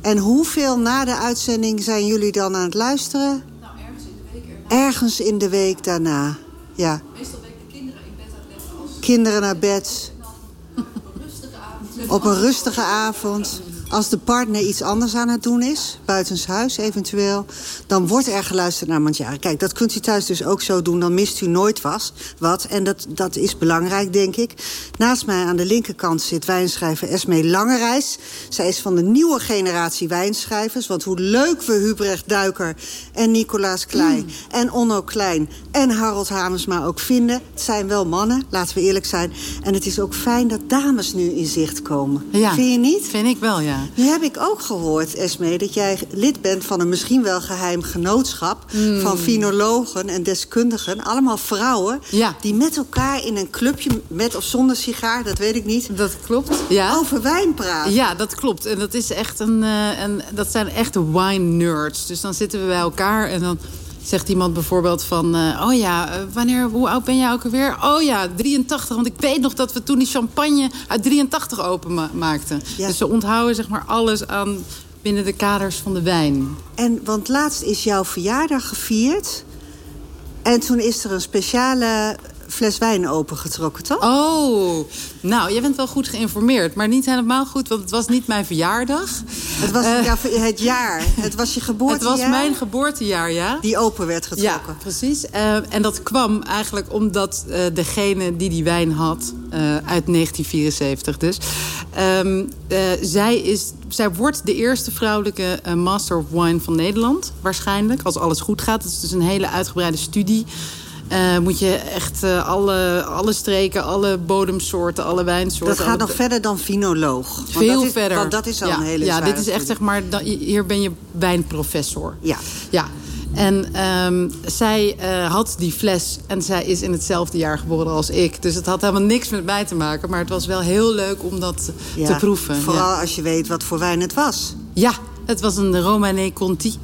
En hoeveel na de uitzending zijn jullie dan aan het luisteren? Nou, ergens in de week. Ergens in de week daarna. Ja. Meestal ben ik de kinderen in bed aan het leggen als... Kinderen naar bed. Op een rustige avond. Op een rustige avond. Als de partner iets anders aan het doen is, buitenshuis eventueel... dan wordt er geluisterd naar Mandjaren. Kijk, dat kunt u thuis dus ook zo doen, dan mist u nooit was, wat. En dat, dat is belangrijk, denk ik. Naast mij aan de linkerkant zit wijnschrijver Esme Langerijs. Zij is van de nieuwe generatie wijnschrijvers. Want hoe leuk we Hubrecht Duiker en Nicolaas Klein... Mm. en Onno Klein en Harold Hamersma ook vinden. Het zijn wel mannen, laten we eerlijk zijn. En het is ook fijn dat dames nu in zicht komen. Ja, Vind je niet? Vind ik wel, ja. Nu heb ik ook gehoord, Esme, dat jij lid bent van een misschien wel geheim genootschap... Mm. van finologen en deskundigen, allemaal vrouwen... Ja. die met elkaar in een clubje, met of zonder sigaar, dat weet ik niet... Dat klopt, ja. over wijn praten. Ja, dat klopt. En dat, is echt een, eh, een, dat zijn echte wine nerds. Dus dan zitten we bij elkaar en dan zegt iemand bijvoorbeeld van... eh, oh ja, eh, wanneer, hoe oud ben jij ook alweer? Oh ja, 83. Want ik weet nog dat we toen die champagne uit 83 openmaakten. Ja. Dus ze onthouden zeg maar alles aan binnen de kaders van de wijn. En, want laatst is jouw verjaardag gevierd... en toen is er een speciale fles wijn opengetrokken, toch? Oh, nou, jij bent wel goed geïnformeerd. Maar niet helemaal goed, want het was niet mijn verjaardag. Het was Eh, ja, het jaar, het was je Het geboortejaar... was mijn geboortejaar, ja. Die open werd getrokken. Ja, precies. Eh, en dat kwam eigenlijk omdat eh, degene die die wijn had... uit 1974 dus... ehm, eh, zij, is, zij wordt de eerste vrouwelijke Master of Wine van Nederland. Waarschijnlijk, als alles goed gaat. Het is dus een hele uitgebreide studie... Eh, moet je echt eh, alle, alle streken, alle bodemsoorten, alle wijnsoorten... Dat gaat nog verder dan finoloog. Want Veel is, verder. Want dat is al ja, een hele Ja, dit is echt zeg maar... dan- hier ben je wijnprofessor. Ja. Ja. En ehm, zij eh, had die fles en zij is in hetzelfde jaar geboren als ik. Dus het had helemaal niks met mij te maken. Maar het was wel heel leuk om dat Ja, te proeven. Vooral ja. als je weet wat voor wijn het was. ja, het was een Romanée Conti.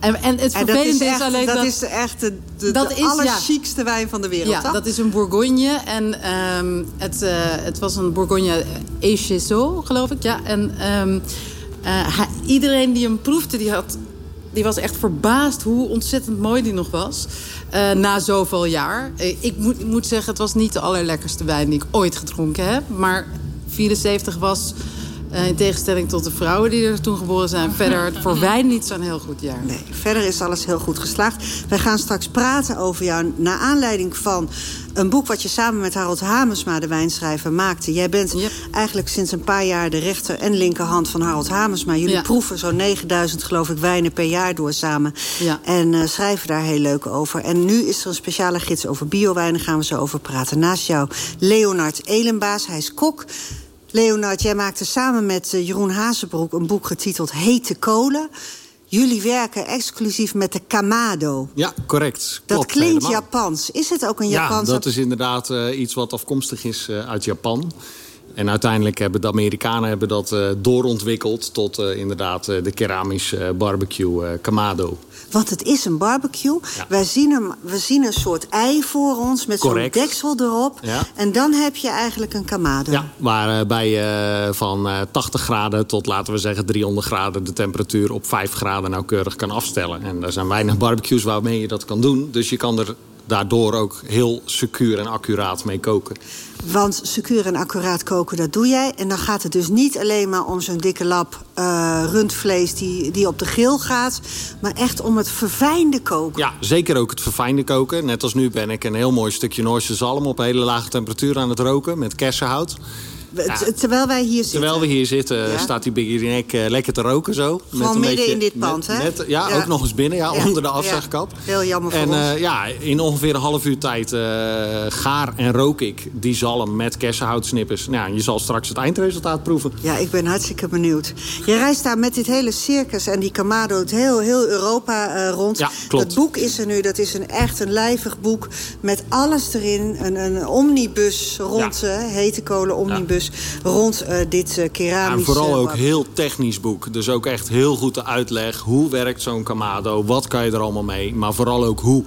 En, en het En dat is, vervelende is, alleen dat dat... is echt de, de, Dat de is, ja. allerchiekste wijn van de wereld, Ja, toch? dat is een Bourgogne. En ehm, het, eh, het was een Bourgogne Echezot, geloof ik. Ja. En ehm, eh, iedereen die hem proefde, die, had, die was echt verbaasd hoe ontzettend mooi die nog was. eh, na zoveel jaar. Ik moet, ik moet zeggen, het was niet de allerlekkerste wijn die ik ooit gedronken heb. Maar 74 was... eh, in tegenstelling tot de vrouwen die er toen geboren zijn... verder voor wijn niet zo'n heel goed jaar. Nee, verder is alles heel goed geslaagd. Wij gaan straks praten over jou... naar aanleiding van een boek wat je samen met Harold Hamersma... de wijnschrijver, maakte. Jij bent eigenlijk sinds een paar jaar de rechter en linkerhand van Harold Hamersma. Jullie Ja. proeven zo'n 9000, geloof ik, wijnen per jaar door samen. Ja. En eh, schrijven daar heel leuk over. En nu is er een speciale gids over biowijnen. gaan we zo over praten. Naast jou Leonard Elenbaas, hij is kok... Leonard, jij maakte samen met eh, Jeroen Hazenbroek een boek getiteld Hete Kolen. Jullie werken exclusief met de Kamado. Ja, correct. Dat klinkt helemaal. Japans. Is het ook een Ja, Japans? dat is inderdaad eh, iets wat afkomstig is eh, uit Japan. En uiteindelijk hebben de Amerikanen hebben dat eh, doorontwikkeld... tot eh, inderdaad eh, de keramische eh, barbecue Kamado. Want het is een barbecue. Ja. Wij zien, hem, we zien een soort ei voor ons met zo'n deksel erop. Ja. En dan heb je eigenlijk een Kamado. Ja, waar bij eh, van eh, 80 graden tot laten we zeggen 300 graden... de temperatuur op 5 graden nauwkeurig kan afstellen. En er zijn weinig barbecues waarmee je dat kan doen. Dus je kan er daardoor ook heel secuur en accuraat mee koken. Want secuur en accuraat koken, dat doe jij. En dan gaat het dus niet alleen maar om zo'n dikke lap uh, rundvlees die, die op de grill gaat. Maar echt om het verfijnde koken. Ja, zeker ook het verfijnde koken. Net als nu ben ik een heel mooi stukje Noorse zalm op hele lage temperatuur aan het roken met kersenhout. Ja. Terwijl wij hier zitten. Terwijl we hier zitten ja. staat die Biggie uh, lekker te roken zo. Gewoon met een midden beetje, in dit pand, hè? Net, ja, ja, ook nog eens binnen, ja, onder de afzuigkap. Heel jammer voor en, ons. Uh, ja, in ongeveer een half uur tijd uh, gaar en rook ik die zalm met kersenhoutsnippers. Nou, je zal straks het eindresultaat proeven. Ja, ik ben hartstikke benieuwd. Je reist daar met dit hele circus en die Kamado het heel, heel Europa rond. Ja, klopt. Dat boek is er nu, dat is een echt een lijvig boek met alles erin. Een, een omnibus rond, hete kolen omnibus rond uh, dit uh, keramisch... En vooral ook heel technisch boek. Dus ook echt heel goed de uitleg. Hoe werkt zo'n Kamado? Wat kan je er allemaal mee? Maar vooral ook hoe.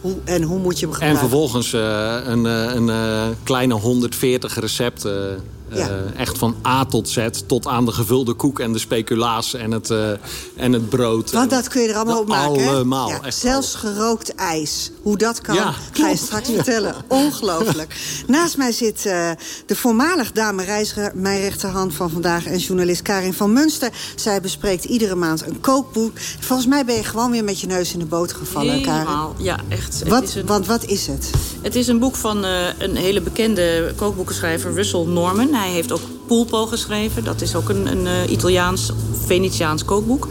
hoe en hoe moet je hem gebruiken? En vervolgens uh, een, een kleine 140 recepten. Ja. Uh, echt van A tot Z, tot aan de gevulde koek en de speculaas en het, uh, en het brood. Want dat kun je er allemaal op maken. Allemaal. Ja, echt zelfs gerookt ijs. Hoe dat kan, ja, ga je straks vertellen. Ongelooflijk. Naast mij zit uh, de voormalig dame-reiziger, mijn rechterhand van vandaag... en journalist Karin van Munster. Zij bespreekt iedere maand een kookboek. Volgens mij ben je gewoon weer met je neus in de boter gevallen, Helemaal, Karin. ja, echt. Wat, een, want wat is het? Het is een boek van een hele bekende kookboekenschrijver, Russell Norman. Hij heeft ook Pulpo geschreven. Dat is ook een, een uh, Italiaans, Venetiaans kookboek.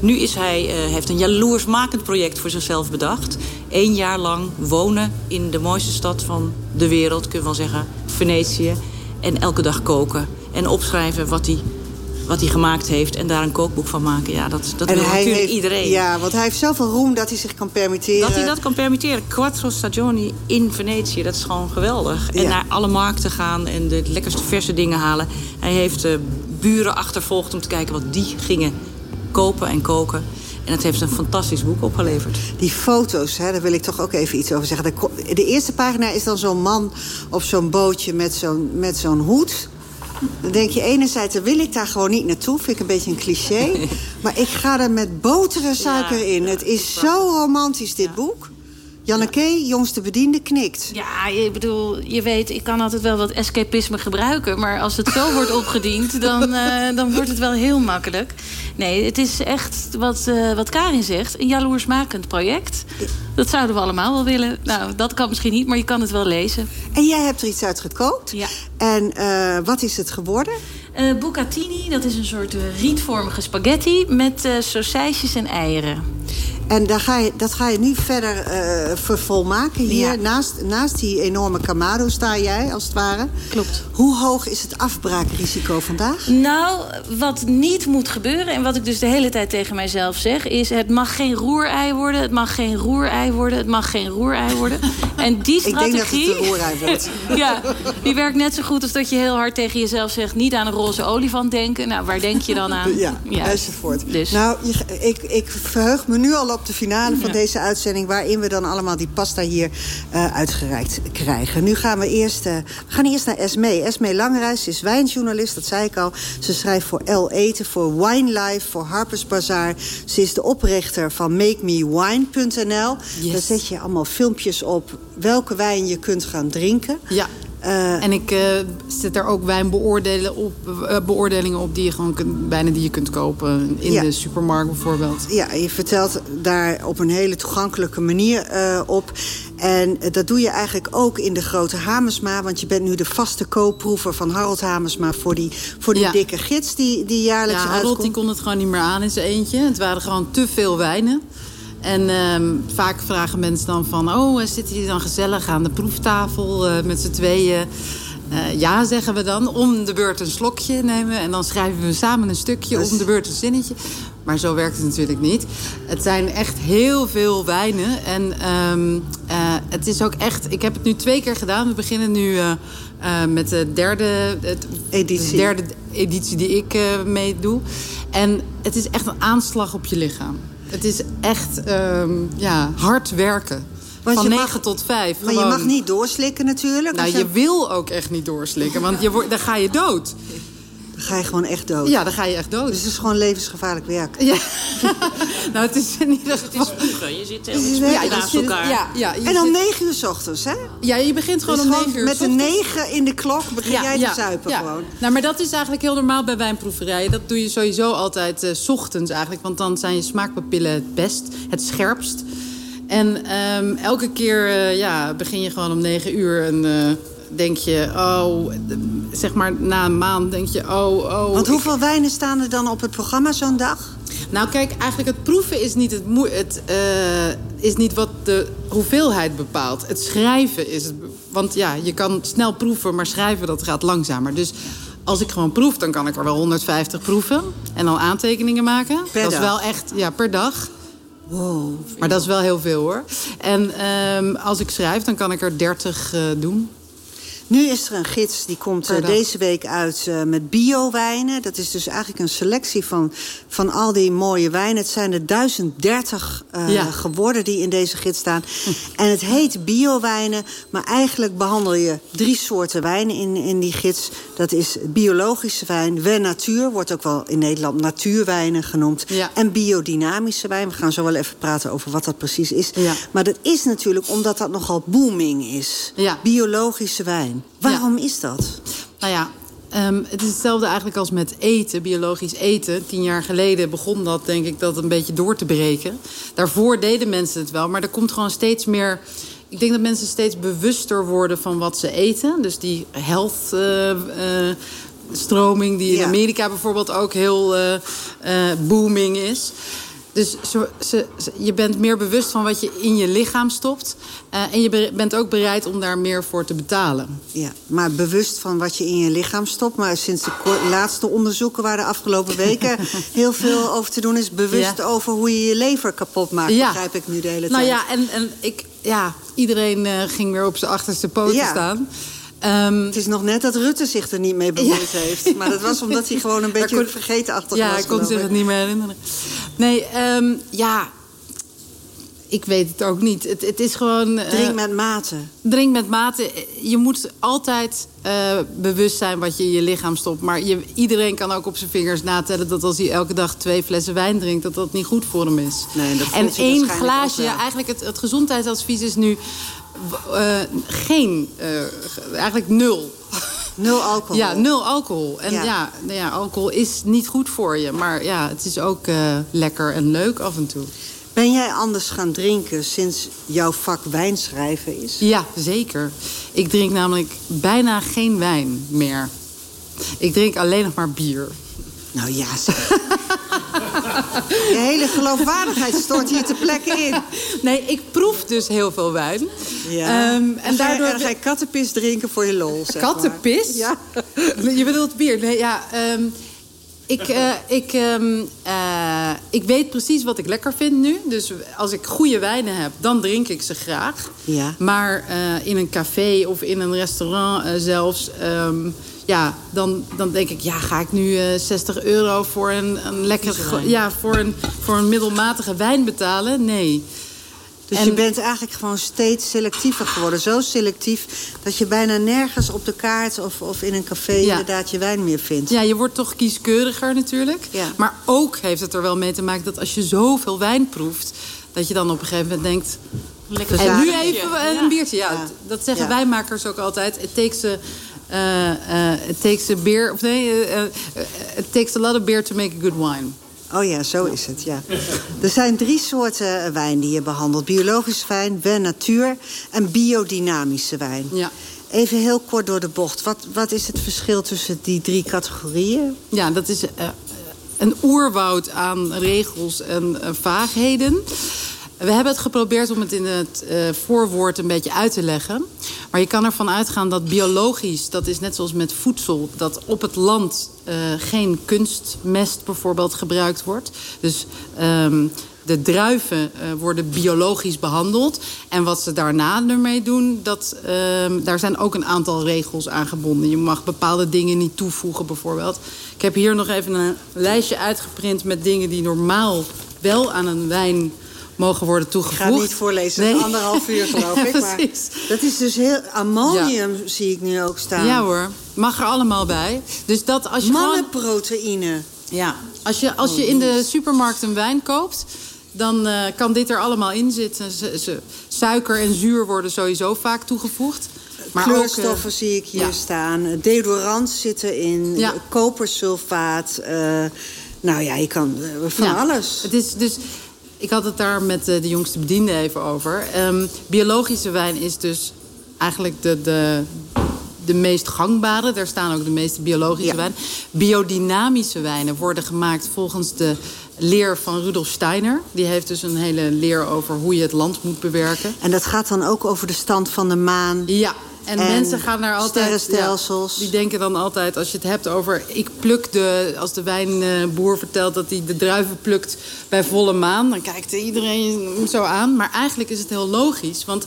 Nu is hij, uh, heeft een jaloersmakend project voor zichzelf bedacht. Eén jaar lang wonen in de mooiste stad van de wereld, kun je wel zeggen, Venetië. En elke dag koken. En opschrijven wat hij wat hij gemaakt heeft en daar een kookboek van maken. Ja, dat, dat wil natuurlijk heeft, iedereen. Ja, want hij heeft zoveel roem dat hij zich kan permitteren. Dat hij dat kan permitteren. Quattro stagioni in Venetië, dat is gewoon geweldig. En Ja. naar alle markten gaan en de lekkerste verse dingen halen. Hij heeft uh, buren achtervolgd om te kijken wat die gingen kopen en koken. En het heeft een fantastisch boek opgeleverd. Die foto's, hè, daar wil ik toch ook even iets over zeggen. De, de eerste pagina is dan zo'n man op zo'n bootje met zo'n met zo'n hoed. Dan denk je enerzijds, dan wil ik daar gewoon niet naartoe. Vind ik een beetje een cliché. maar ik ga er met boter en suiker Ja, in. Het is zo romantisch, dit boek. Janneke, jongste bediende, knikt. Ja, ik bedoel, je weet, ik kan altijd wel wat escapisme gebruiken. Maar als het zo wordt opgediend, dan, uh, dan wordt het wel heel makkelijk. Nee, het is echt wat, uh, wat Karin zegt, een jaloersmakend project. Dat zouden we allemaal wel willen. Nou, dat kan misschien niet, maar je kan het wel lezen. En jij hebt er iets uit gekookt. Ja. En uh, wat is het geworden? Uh, bucatini, dat is een soort rietvormige spaghetti met uh, en eieren. En daar ga je, dat ga je nu verder uh, vervolmaken hier. Ja. Naast, naast die enorme kamado sta jij, als het ware. Klopt. Hoe hoog is het afbraakrisico vandaag? Nou, wat niet moet gebeuren... en wat ik dus de hele tijd tegen mijzelf zeg... is het mag geen roerei worden, het mag geen roerei worden... het mag geen roerei worden. En die strategie... Ik denk dat het een roerei wordt. ja, die werkt net zo goed als dat je heel hard tegen jezelf zegt... niet aan een roze olifant denken. Nou, waar denk je dan aan? Ja, ja. enzovoort. Dus. Nou, ik, ik verheug me nu al op de finale van Ja. deze uitzending... waarin we dan allemaal die pasta hier uh, uitgereikt krijgen. Nu gaan we eerst, uh, we gaan eerst naar Esme. Esme Langreis ze is wijnjournalist, dat zei ik al. Ze schrijft voor El Eten, voor Wine Life, voor Harper's Bazaar. Ze is de oprichter van MakeMeWine.nl. Yes. Daar zet je allemaal filmpjes op welke wijn je kunt gaan drinken. Ja. Uh, en ik uh, zet er ook wijnbeoordelen op, uh, beoordelingen op die je gewoon kunt, bijna die je kunt kopen in Ja. de supermarkt bijvoorbeeld. Ja, je vertelt daar op een hele toegankelijke manier op. En dat doe je eigenlijk ook in de Grote Hamersma. Want je bent nu de vaste koopproever van Harold Hamersma... voor die, voor die Ja. dikke gids die, die jaarlijks Ja, Harold uitkomt. die kon het gewoon niet meer aan in zijn eentje. Het waren gewoon te veel wijnen. En ehm, vaak vragen mensen dan van... oh, eh, zitten jullie dan gezellig aan de proeftafel eh, met z'n tweeën? Eh, ja, zeggen we dan. Om de beurt een slokje nemen. En dan schrijven we samen een stukje. Om de beurt een zinnetje. Maar zo werkt het natuurlijk niet. Het zijn echt heel veel wijnen. En ehm, eh, het is ook echt... Ik heb het nu twee keer gedaan. We beginnen nu met de derde, het- Editie. de derde editie die ik meedoe. En het is echt een aanslag op je lichaam. Het is echt ehm, ja, hard werken. Want Van je 9 mag- tot 5. Maar je mag niet doorslikken natuurlijk. Nou, je wil ook echt niet doorslikken, want je wordt, dan ga je dood. Dan ga je gewoon echt dood. Ja, dan ga je echt dood. Dus het is gewoon levensgevaarlijk werk. Ja. nou, het is in ieder geval... Je zit Het is heel wel- ja, naast elkaar. Ja, ja, je En dan zit- negen uur s ochtends, hè? Ja, je begint gewoon Dus om 9 uur. Met een ochtends. negen in de klok begin jij te zuipen ja. gewoon. Nou, maar dat is eigenlijk heel normaal bij wijnproeverijen. Dat doe je sowieso altijd eh, s ochtends eigenlijk. Want dan zijn je smaakpapillen het best, het scherpst. En ehm, elke keer eh, ja, begin je gewoon om 9 uur en eh, denk je... Oh, zeg maar na een maand denk je... Oh, oh. Want ik- hoeveel wijnen staan er dan op het programma zo'n dag? nou, kijk, eigenlijk het proeven is niet, het moe- het, eh, is niet wat de hoeveelheid bepaalt. Het schrijven is het. Want ja, je kan snel proeven, maar schrijven dat gaat langzamer. Dus als ik gewoon proef, dan kan ik er wel 150 proeven. En dan aantekeningen maken. Per dat is dag? wel echt, ja, per dag. Wow. Maar dat is wel heel veel hoor. En ehm, als ik schrijf, dan kan ik er 30 eh, doen. Nu is er een gids die komt eh, deze week uit eh, met biowijnen. Dat is dus eigenlijk een selectie van, van al die mooie wijnen. Het zijn er 1030 eh, Ja. geworden die in deze gids staan. en het heet biowijnen, maar eigenlijk behandel je drie soorten wijnen in, in die gids. Dat is biologische wijn, wen natuur, wordt ook wel in Nederland natuurwijnen genoemd. Ja. En biodynamische wijn. We gaan zo wel even praten over wat dat precies is. Ja. Maar dat is natuurlijk omdat dat nogal booming is. Ja. Biologische wijn. Waarom is dat? Nou ja, ehm, het is hetzelfde eigenlijk als met eten, biologisch eten. Tien jaar geleden begon dat, denk ik, dat een beetje door te breken. Daarvoor deden mensen het wel, maar er komt gewoon steeds meer... Ik denk dat mensen steeds bewuster worden van wat ze eten. Dus die health... eh, eh, stroming die in Ja. Amerika bijvoorbeeld ook heel eh, booming is. Dus ze, ze- je bent meer bewust van wat je in je lichaam stopt. En je be- bent ook bereid om daar meer voor te betalen. Ja, maar bewust van wat je in je lichaam stopt. Maar sinds de laatste onderzoeken waar de afgelopen weken heel veel over te doen is... bewust Ja. over hoe je je lever kapot maakt, Ja. begrijp ik nu de hele tijd. Nou ja, en, en ik, ja, iedereen eh, ging weer op zijn achterste poten Ja. staan. Ehm, Het is nog net dat Rutte zich er niet mee bemoeid heeft. Maar dat was omdat hij gewoon een beetje vergeten achter ja, was. ik kon zich het niet meer herinneren. Nee, ehm, ja, ik weet het ook niet. Het, het is gewoon... eh, Drink met mate. Drink met mate. Je moet altijd eh, bewust zijn wat je in je lichaam stopt. Maar je, iedereen kan ook op zijn vingers natellen... dat als hij elke dag twee flessen wijn drinkt... dat dat niet goed voor hem is. Nee, dat en één glaasje... Eigenlijk het, het gezondheidsadvies is nu... eh, geen... eigenlijk nul. Nul alcohol. Ja, nul alcohol. En Ja. ja, nou ja, alcohol is niet goed voor je. Maar ja, het is ook lekker en leuk af en toe. Ben jij anders gaan drinken sinds jouw vak wijnschrijven is? Ja, zeker. Ik drink namelijk bijna geen wijn meer. Ik drink alleen nog maar bier. Nou ja, zeg. Je hele geloofwaardigheid stort hier ter plekke in. Nee, ik proef dus heel veel wijn. Ja. Ehm, en, en daardoor ga je kattenpis drinken voor je lol, zeg maar. Kattenpis? Ja. Je bedoelt bier? Nee, ja. ehm, ik, eh, ik, ehm, eh, ik weet precies wat ik lekker vind nu. Dus als ik goede wijnen heb, dan drink ik ze graag. Ja. Maar eh, in een café of in een restaurant eh, zelfs... ehm, ja, dan, dan denk ik, ja, ga ik nu eh 60 euro voor een, een lekker... Ja, voor een, voor een middelmatige wijn betalen? Nee. Dus En- je bent eigenlijk gewoon steeds selectiever geworden. Zo selectief dat je bijna nergens op de kaart of, of in een café Ja. inderdaad je wijn meer vindt. Ja, je wordt toch kieskeuriger natuurlijk. Ja. Maar ook heeft het er wel mee te maken dat als je zoveel wijn proeft... dat je dan op een gegeven moment denkt... Lekker en nu even een biertje. Ja, Ja. Dat zeggen Ja. wijnmakers ook altijd. It takes a, eh, eh, it takes a beer... Of nee, eh, it takes a lot of beer to make a good wine. Oh ja, zo is het, ja. Er zijn drie soorten eh, wijn die je behandelt. Biologische wijn, wen natuur en biodynamische wijn. Ja. Even heel kort door de bocht. Wat, wat is het verschil tussen die drie categorieën? Ja, dat is eh, een oerwoud aan regels en eh, vaagheden. We hebben het geprobeerd om het in het eh, voorwoord een beetje uit te leggen. Maar je kan ervan uitgaan dat biologisch, dat is net zoals met voedsel... dat op het land eh, geen kunstmest bijvoorbeeld gebruikt wordt. Dus ehm, de druiven eh, worden biologisch behandeld. En wat ze daarna ermee doen, dat, ehm, daar zijn ook een aantal regels aan gebonden. Je mag bepaalde dingen niet toevoegen bijvoorbeeld. Ik heb hier nog even een lijstje uitgeprint met dingen die normaal wel aan een wijn mogen worden Ik toegevoegd. ga het niet voorlezen, Nee. anderhalf uur geloof ik. Maar Precies. dat is dus heel... Ammonium zie ik nu ook staan. Ja hoor, mag er allemaal bij. Dus dat als je gewoon... Mannenproteïne. Ja, als je, als je in de supermarkt een wijn koopt... dan eh, kan dit er allemaal in zitten. Suiker en zuur worden sowieso vaak toegevoegd. Maar Kleurstoffen ook, eh, zie ik hier ja. staan. Deodorant zit erin. Ja. Kopersulfaat. eh, nou ja, je kan van Ja, alles. Het is dus, ik had het daar met eh, de jongste bediende even over. Ehm, biologische wijn is dus eigenlijk de, de, de meest gangbare. Daar staan ook de meeste biologische Ja. wijn. Biodynamische wijnen worden gemaakt volgens de leer van Rudolf Steiner. Die heeft dus een hele leer over hoe je het land moet bewerken. En dat gaat dan ook over de stand van de maan. Ja, en, En mensen gaan daar altijd... sterrenstelsels. ja, die denken dan altijd, als je het hebt over... Ik pluk de... Als de wijnboer vertelt dat hij de druiven plukt bij volle maan... dan kijkt iedereen zo aan. Maar eigenlijk is het heel logisch, want...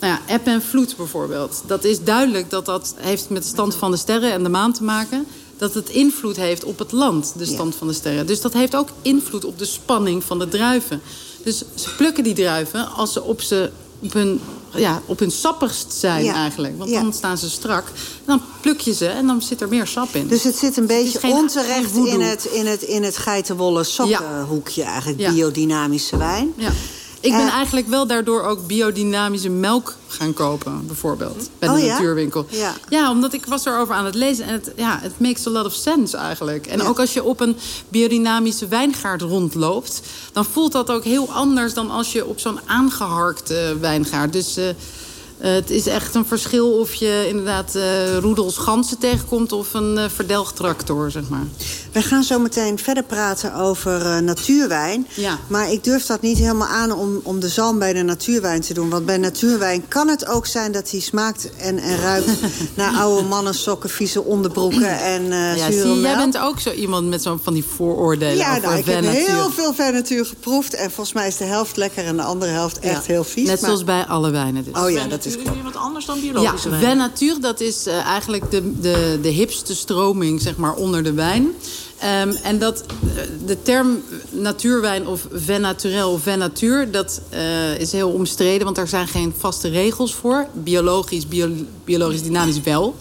Nou ja, eb en vloed bijvoorbeeld. Dat is duidelijk dat dat heeft met de stand van de sterren en de maan te maken. Dat het invloed heeft op het land, de stand van de sterren. Dus dat heeft ook invloed op de spanning van de druiven. Dus ze plukken die druiven als ze op, ze, op, hun, ja, op hun sappigst zijn Ja. eigenlijk. Want Ja. dan staan ze strak. Dan pluk je ze en dan zit er meer sap in. Dus het zit een beetje geen- onterecht geen in het, in het, in het geitenwolle sokkenhoekje eigenlijk. Biodynamische wijn. Ja. Ik ben Eh, eigenlijk wel daardoor ook biodynamische melk gaan kopen, bijvoorbeeld. Bij de Oh ja? natuurwinkel. Ja. ja, omdat ik was erover aan het lezen. En het, ja, het makes a lot of sense eigenlijk. En Ja. ook als je op een biodynamische wijngaard rondloopt... dan voelt dat ook heel anders dan als je op zo'n aangeharkte wijngaard... Dus eh, eh, het is echt een verschil of je inderdaad roedels ganzen tegenkomt... of een eh verdelgtractor, zeg maar. We gaan zo meteen verder praten over eh, natuurwijn. Ja. Maar ik durf dat niet helemaal aan om, om de zalm bij de natuurwijn te doen. Want bij natuurwijn kan het ook zijn dat die smaakt en, en ruikt... naar oude mannensokken, vieze onderbroeken en eh Ja, zure zie, je, jij bent ook zo iemand met zo'n van die vooroordelen Ja, over nou, ik heb heel veel Venatuur geproefd. En volgens mij is de helft lekker en de andere helft Ja. echt heel vies. Net maar- zoals bij alle wijnen dus. Oh ja, dat is weer wat anders dan Ja, biologische wijn. Vin Natuur, dat is eh, eigenlijk de, de, de hipste stroming zeg maar, onder de wijn. Ehm, en dat, eh, de term natuurwijn of vin naturel of vin natuur... dat eh, is heel omstreden, want daar zijn geen vaste regels voor. Biologisch, bio- biologisch dynamisch wel.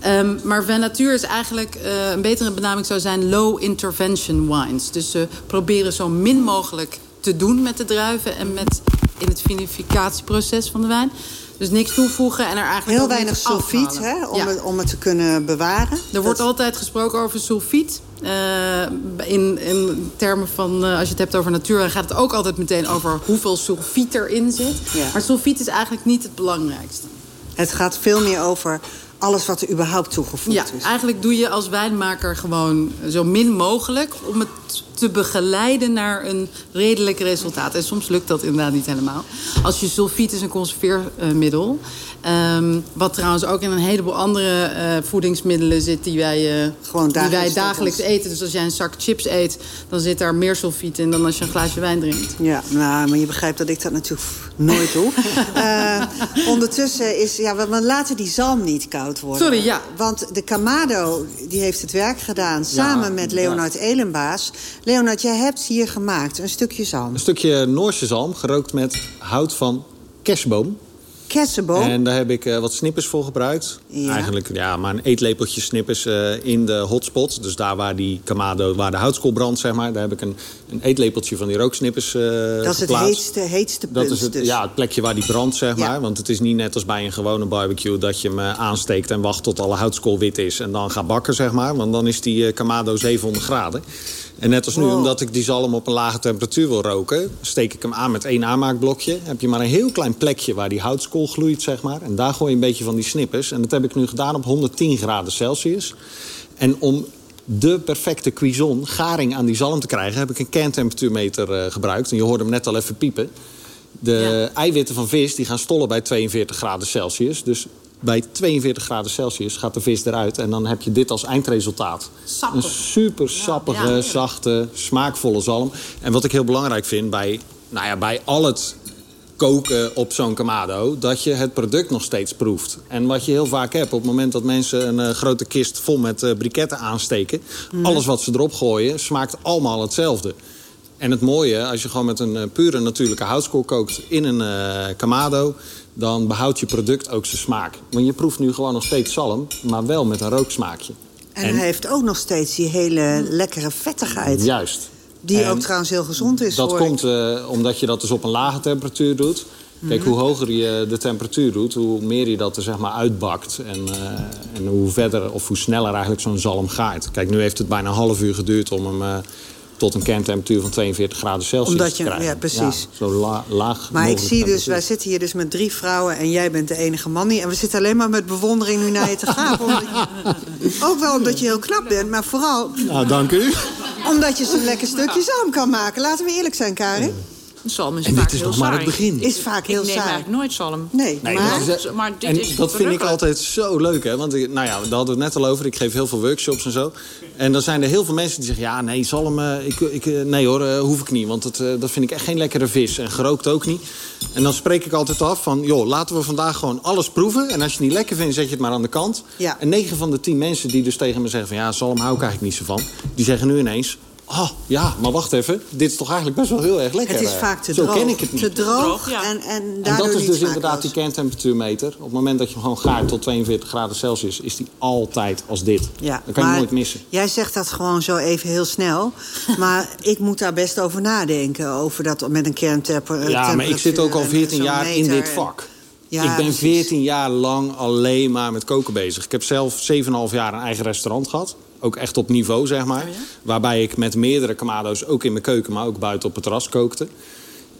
Ehm, maar vin natuur is eigenlijk... eh, een betere benaming zou zijn low intervention wines. Dus ze proberen zo min mogelijk te doen met de druiven... en met, in het vinificatieproces van de wijn. Dus niks toevoegen en er eigenlijk Heel weinig sulfiet hè, om, Ja. het, om het te kunnen bewaren. Er wordt altijd gesproken over sulfiet. Eh, in, in termen van, eh, als je het hebt over natuur... dan gaat het ook altijd meteen over hoeveel sulfiet erin zit. Ja. Maar sulfiet is eigenlijk niet het belangrijkste. Het gaat veel meer over alles wat er überhaupt toegevoegd Ja, is. eigenlijk doe je als wijnmaker gewoon zo min mogelijk... om het te begeleiden naar een redelijk resultaat. En soms lukt dat inderdaad niet helemaal. Als je sulfiet is een conserveermiddel... ehm, wat trouwens ook in een heleboel andere eh, voedingsmiddelen zit... die wij, eh, Gewoon die wij dagelijks eten. Dus als jij een zak chips eet, dan zit daar meer sulfiet in... dan als je een glaasje wijn drinkt. Ja, nou, maar je begrijpt dat ik dat natuurlijk nooit doe. Eh, ondertussen is... Ja, we, we laten die zalm niet koud worden. Sorry, ja. Want de Kamado die heeft het werk gedaan samen met Leonard Elenbaas. Leonard, jij hebt hier gemaakt een stukje zalm. Een stukje Noorse zalm, gerookt met hout van kerstboom. Kersenboom. En daar heb ik eh, wat snippers voor gebruikt. Ja. Eigenlijk ja, maar een eetlepeltje snippers eh, in de hotspot. Dus daar waar die kamado, waar de houtskool brandt, zeg maar. Daar heb ik een, een eetlepeltje van die rooksnippers eh dat is het heetste, heetste punt. Dat is het, dus. ja, het plekje waar die brandt, zeg Ja. maar. Want het is niet net als bij een gewone barbecue... dat je hem aansteekt en wacht tot alle houtskool wit is... en dan gaat bakken, zeg maar. Want dan is die kamado 700 graden. En net als nu, Wow. omdat ik die zalm op een lage temperatuur wil roken... steek ik hem aan met één aanmaakblokje. Heb je maar een heel klein plekje waar die houtskool gloeit, zeg maar. En daar gooi je een beetje van die snippers. En dat heb ik nu gedaan op 110 graden Celsius. En om de perfecte cuisson, garing aan die zalm te krijgen... heb ik een kerntemperatuurmeter eh, gebruikt. En je hoorde hem net al even piepen. De eiwitten van vis die gaan stollen bij 42 graden Celsius. Dus bij 42 graden Celsius gaat de vis eruit. En dan heb je dit als eindresultaat. Sappig. Een super sappige, Ja, zachte, smaakvolle zalm. En wat ik heel belangrijk vind bij, nou ja, bij al het koken op zo'n kamado... dat je het product nog steeds proeft. En wat je heel vaak hebt, op het moment dat mensen een eh, grote kist... vol met eh, briketten aansteken... Mhm. alles wat ze erop gooien, smaakt allemaal hetzelfde. En het mooie, als je gewoon met een uh, pure natuurlijke houtskool kookt in een uh, kamado... dan behoudt je product ook zijn smaak. Want je proeft nu gewoon nog steeds zalm, maar wel met een rooksmaakje. En, en hij heeft ook nog steeds die hele lekkere vettigheid. Juist. Die en ook trouwens heel gezond is. Dat komt uh, omdat je dat dus op een lage temperatuur doet. Kijk, Mhm. hoe hoger je de temperatuur doet, hoe meer je dat er zeg maar uitbakt. En, uh, en hoe verder of hoe sneller eigenlijk zo'n zalm gaart. Kijk, nu heeft het bijna een half uur geduurd om hem uh, tot een kerntemperatuur van 42 graden Celsius Omdat je, te krijgen. Ja, precies. Ja, zo la, laag Maar ik zie dus, wij zitten hier dus met drie vrouwen en jij bent de enige man niet. En we zitten alleen maar met bewondering nu naar je te je, ook wel omdat je heel knap bent, maar vooral... Nou, dank u. Omdat je zo'n lekker stukje zalm kan maken. Laten we eerlijk zijn, Karin. Zalm is En vaak dit is heel nog maar het saai. begin. Is vaak heel ik neem saai. eigenlijk nooit zalm. Nee, Nee, maar... dat is- maar dit en is dat vind ik altijd zo leuk, hè? Want ik, nou ja, daar hadden we het net al over. Ik geef heel veel workshops en zo. En dan zijn er heel veel mensen die zeggen... ja, nee, zalm, eh, ik, ik, eh, nee hoor, eh, hoef ik niet. Want dat, eh, dat vind ik echt geen lekkere vis. En gerookt ook niet. En dan spreek ik altijd af van... joh, laten we vandaag gewoon alles proeven. En als je het niet lekker vindt, zet je het maar aan de kant. Ja. En 9 van de 10 mensen die dus tegen me zeggen van... ja, zalm hou ik eigenlijk niet zo van. Die zeggen nu ineens... Oh, ja, maar wacht even. Dit is toch eigenlijk best wel heel erg lekker. Het is eh. vaak te Zo droog. ken ik het niet. Te droog, ja. en, en En dat is dus smaakloos. inderdaad die kerntemperatuurmeter. Op het moment dat je hem gewoon gaart tot 42 graden Celsius... is die altijd als dit. Ja, Dan kan je nooit missen. Jij zegt dat gewoon zo even heel snel. Maar ik moet daar best over nadenken. Over dat met een kerntemperatuur. Ja, maar ik zit ook al 14 jaar in dit vak. Ja, ik ben precies. 14 jaar lang alleen maar met koken bezig. Ik heb zelf 7,5 jaar een eigen restaurant gehad. Ook echt op niveau, zeg maar. Waarbij ik met meerdere kamado's, ook in mijn keuken... maar ook buiten op het terras kookte.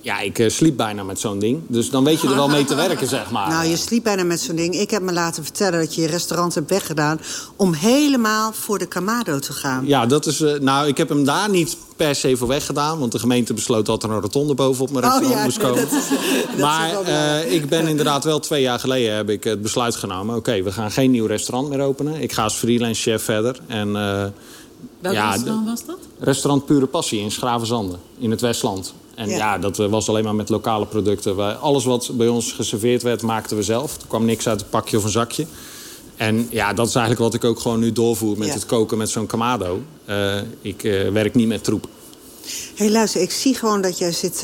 Ja, ik eh, sliep bijna met zo'n ding. Dus dan weet je er wel mee te werken, zeg maar. Nou, je sliep bijna met zo'n ding. Ik heb me laten vertellen dat je je restaurant hebt weggedaan... om helemaal voor de Kamado te gaan. Ja, dat is. eh, nou, ik heb hem daar niet per se voor weggedaan. Want de gemeente besloot dat er een rotonde bovenop mijn Oh, restaurant ja, moest komen. dat is- dat is maar eh, ik ben inderdaad wel twee jaar geleden heb ik het besluit genomen. Oké, we gaan geen nieuw restaurant meer openen. Ik ga als freelance chef verder. En, eh, Welk ja, restaurant was dat? Restaurant Pure Passie in Schravenzanden, in het Westland. En Ja. ja, dat eh, was alleen maar met lokale producten. Wij- alles wat bij ons geserveerd werd, maakten we zelf. Er kwam niks uit een pakje of een zakje. En ja, dat is eigenlijk wat ik ook gewoon nu doorvoer met Ja. het koken met zo'n kamado. Eh, ik eh, werk niet met troep. Hé, hey, luister, ik zie gewoon dat jij zit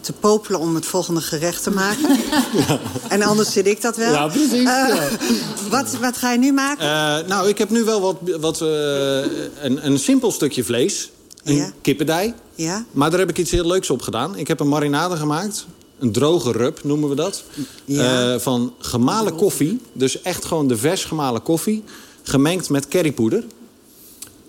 te popelen om het volgende gerecht te maken. En anders zit ik dat wel. Ja, precies, ja. Wat, wat ga je nu maken? Nou, ik heb nu wel wat, wat, een, een simpel stukje vlees. Een Ja. kippendij. Ja? Maar daar heb ik iets heel leuks op gedaan. Ik heb een marinade gemaakt. Een droge rub noemen we dat. Ja. Eh, van gemalen koffie. Dus echt gewoon de vers gemalen koffie. Gemengd met currypoeder.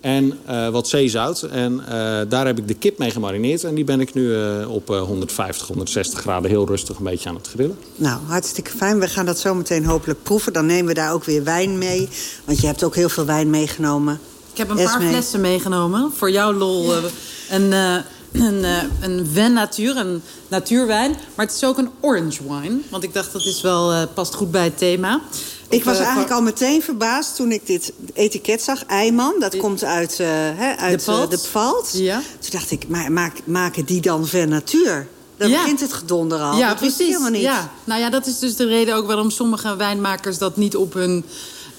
En eh, wat zeezout. En eh, daar heb ik de kip mee gemarineerd. En die ben ik nu op eh, 150, 160 graden heel rustig een beetje aan het grillen. Nou, hartstikke fijn. We gaan dat zo meteen hopelijk proeven. Dan nemen we daar ook weer wijn mee. Want je hebt ook heel veel wijn meegenomen. Ik heb een paar flessen meegenomen. Voor jouw lol. eh, Een, eh, een, eh, een Ven Natuur, een natuurwijn. Maar het is ook een orange wine. Want ik dacht, dat is wel, past goed bij het thema. Ik was eigenlijk al meteen verbaasd toen ik dit etiket zag. Eiman, dat komt uit, uit De Pfalz. de Pfalz. Ja. Toen dacht ik, maar maak, maken die dan Ven Natuur? Dan Ja. begint het gedonder al. Ja, dat precies. helemaal niet. Ja. Nou ja, dat is dus de reden ook waarom sommige wijnmakers dat niet op hun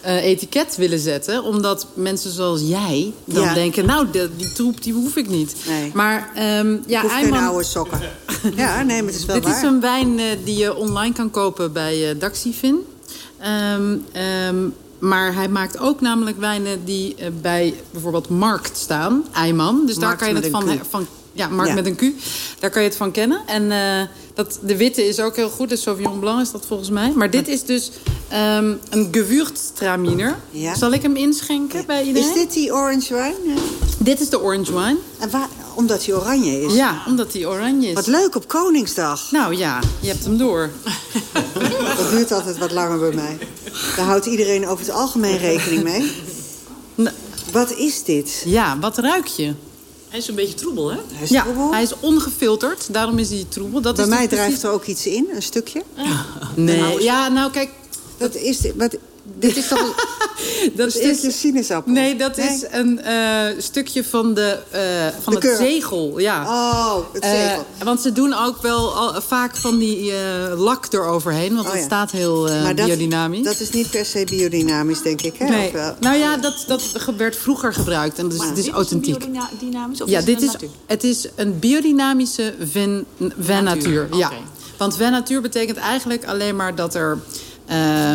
eh, etiket willen zetten. Omdat mensen zoals jij dan Ja. denken... nou, de- die troep die hoef ik niet. Nee. Maar ehm ja, ik oude sokken. ja, nee, maar het is wel Dit waar. is een wijn eh, die je online kan kopen bij eh Daxifin. Ehm, ehm, maar hij maakt ook namelijk wijnen die bij bijvoorbeeld Markt staan. Eyman. Dus daar kan je het van, van... Ja, Markt Ja. met een Q. Daar kan je het van kennen. En dat, de witte is ook heel goed. De Sauvignon Blanc is dat volgens mij. Maar dit is dus ehm, een gewürztraminer. Ja. Zal ik hem inschenken bij iedereen? Is dit die orange wine? Ja. Dit is de orange wine. En waar, omdat hij oranje is? Ja, omdat die oranje is. Wat leuk op Koningsdag. Nou ja, je hebt hem door. Dat duurt altijd wat langer bij mij. Daar houdt iedereen over het algemeen rekening mee. Wat is dit? Ja, wat ruik je? Hij is een beetje troebel, hè? Hij is ja, troebel. hij is ongefilterd, daarom is hij troebel. Dat Bij is mij drijft precies- er ook iets in, een stukje. Nee, ja, nou kijk, Dat is dit. Wat, dit is toch... dat een stukje is, sinaasappel? Nee, dat is een uh, stukje van, de, uh, van de het zegel. Ja. Oh, het zegel. Uh, want ze doen ook wel al, vaak van die lak eroverheen. Want oh, het ja. staat heel maar dat, biodynamisch. Dat is niet per se biodynamisch, denk ik. Hè? Nee. Of wel? Nou ja, dat, dat werd vroeger gebruikt. En dus maar het is authentiek. biodynamisch of ja, is dit het is, natuur? het is een biodynamische ven, ven natuur. Natuur, Ja. Want ven natuur betekent eigenlijk alleen maar dat er... Uh,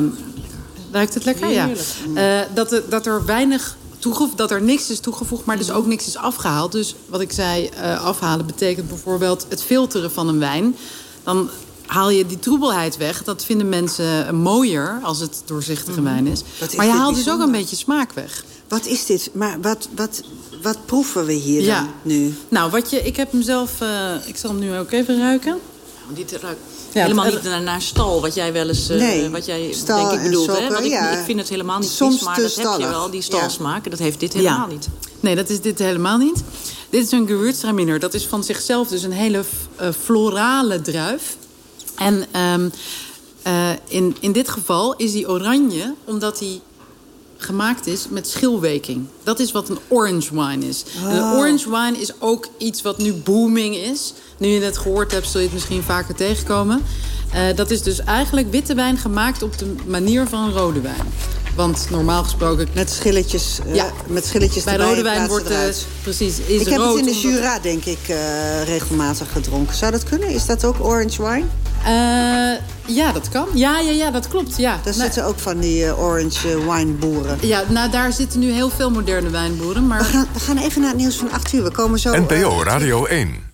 ruikt het lekker? Ja. Uh, dat, er, dat er weinig toegevoegd, dat er niks is toegevoegd, maar dus ook niks is afgehaald. Dus wat ik zei, uh, afhalen betekent bijvoorbeeld het filteren van een wijn. Dan haal je die troebelheid weg. Dat vinden mensen mooier als het doorzichtige Mhm. wijn is. Maar je haalt dus ook een beetje smaak weg. Wat is dit? Maar wat, wat, wat proeven we hier Ja. dan nu? Nou, wat je, ik heb hem zelf... uh, ik zal hem nu ook even ruiken. Dit ruikt Ja, helemaal het- niet naar, naar stal, wat jij wel eens, uh, Nee, wat jij stal denk ik en bedoelt. hè? Want ik, ja. ik vind het helemaal niet Soms vies, maar dat heb je wel, die stalsmaak. Dat heeft dit Ja. helemaal niet. Nee, dat is dit helemaal niet. Dit is een Gewürztraminer. Dat is van zichzelf dus een hele uh, florale druif. En um, uh, in, in dit geval is die oranje omdat hij gemaakt is met schilweking. Dat is wat een orange wine is. En een Oh. orange wine is ook iets wat nu booming is. Nu je het gehoord hebt, zul je het misschien vaker tegenkomen. Uh, dat is dus eigenlijk witte wijn gemaakt op de manier van rode wijn. Want normaal gesproken... Met schilletjes, uh, Ja. met schilletjes Bij erbij rode wijn wordt eruit. precies, is Ik heb rood het in de omdat- Jura, denk ik, uh, regelmatig gedronken. Zou dat kunnen? Is dat ook orange wine? Uh, ja, dat kan. Ja, ja, ja, dat klopt. Ja. Daar Nou, zitten ook van die uh, orange uh, wineboeren. ja, nou, daar zitten nu heel veel moderne wijnboeren. Maar We gaan, we gaan even naar het nieuws van 8 uur. We komen zo... NPO Radio 1.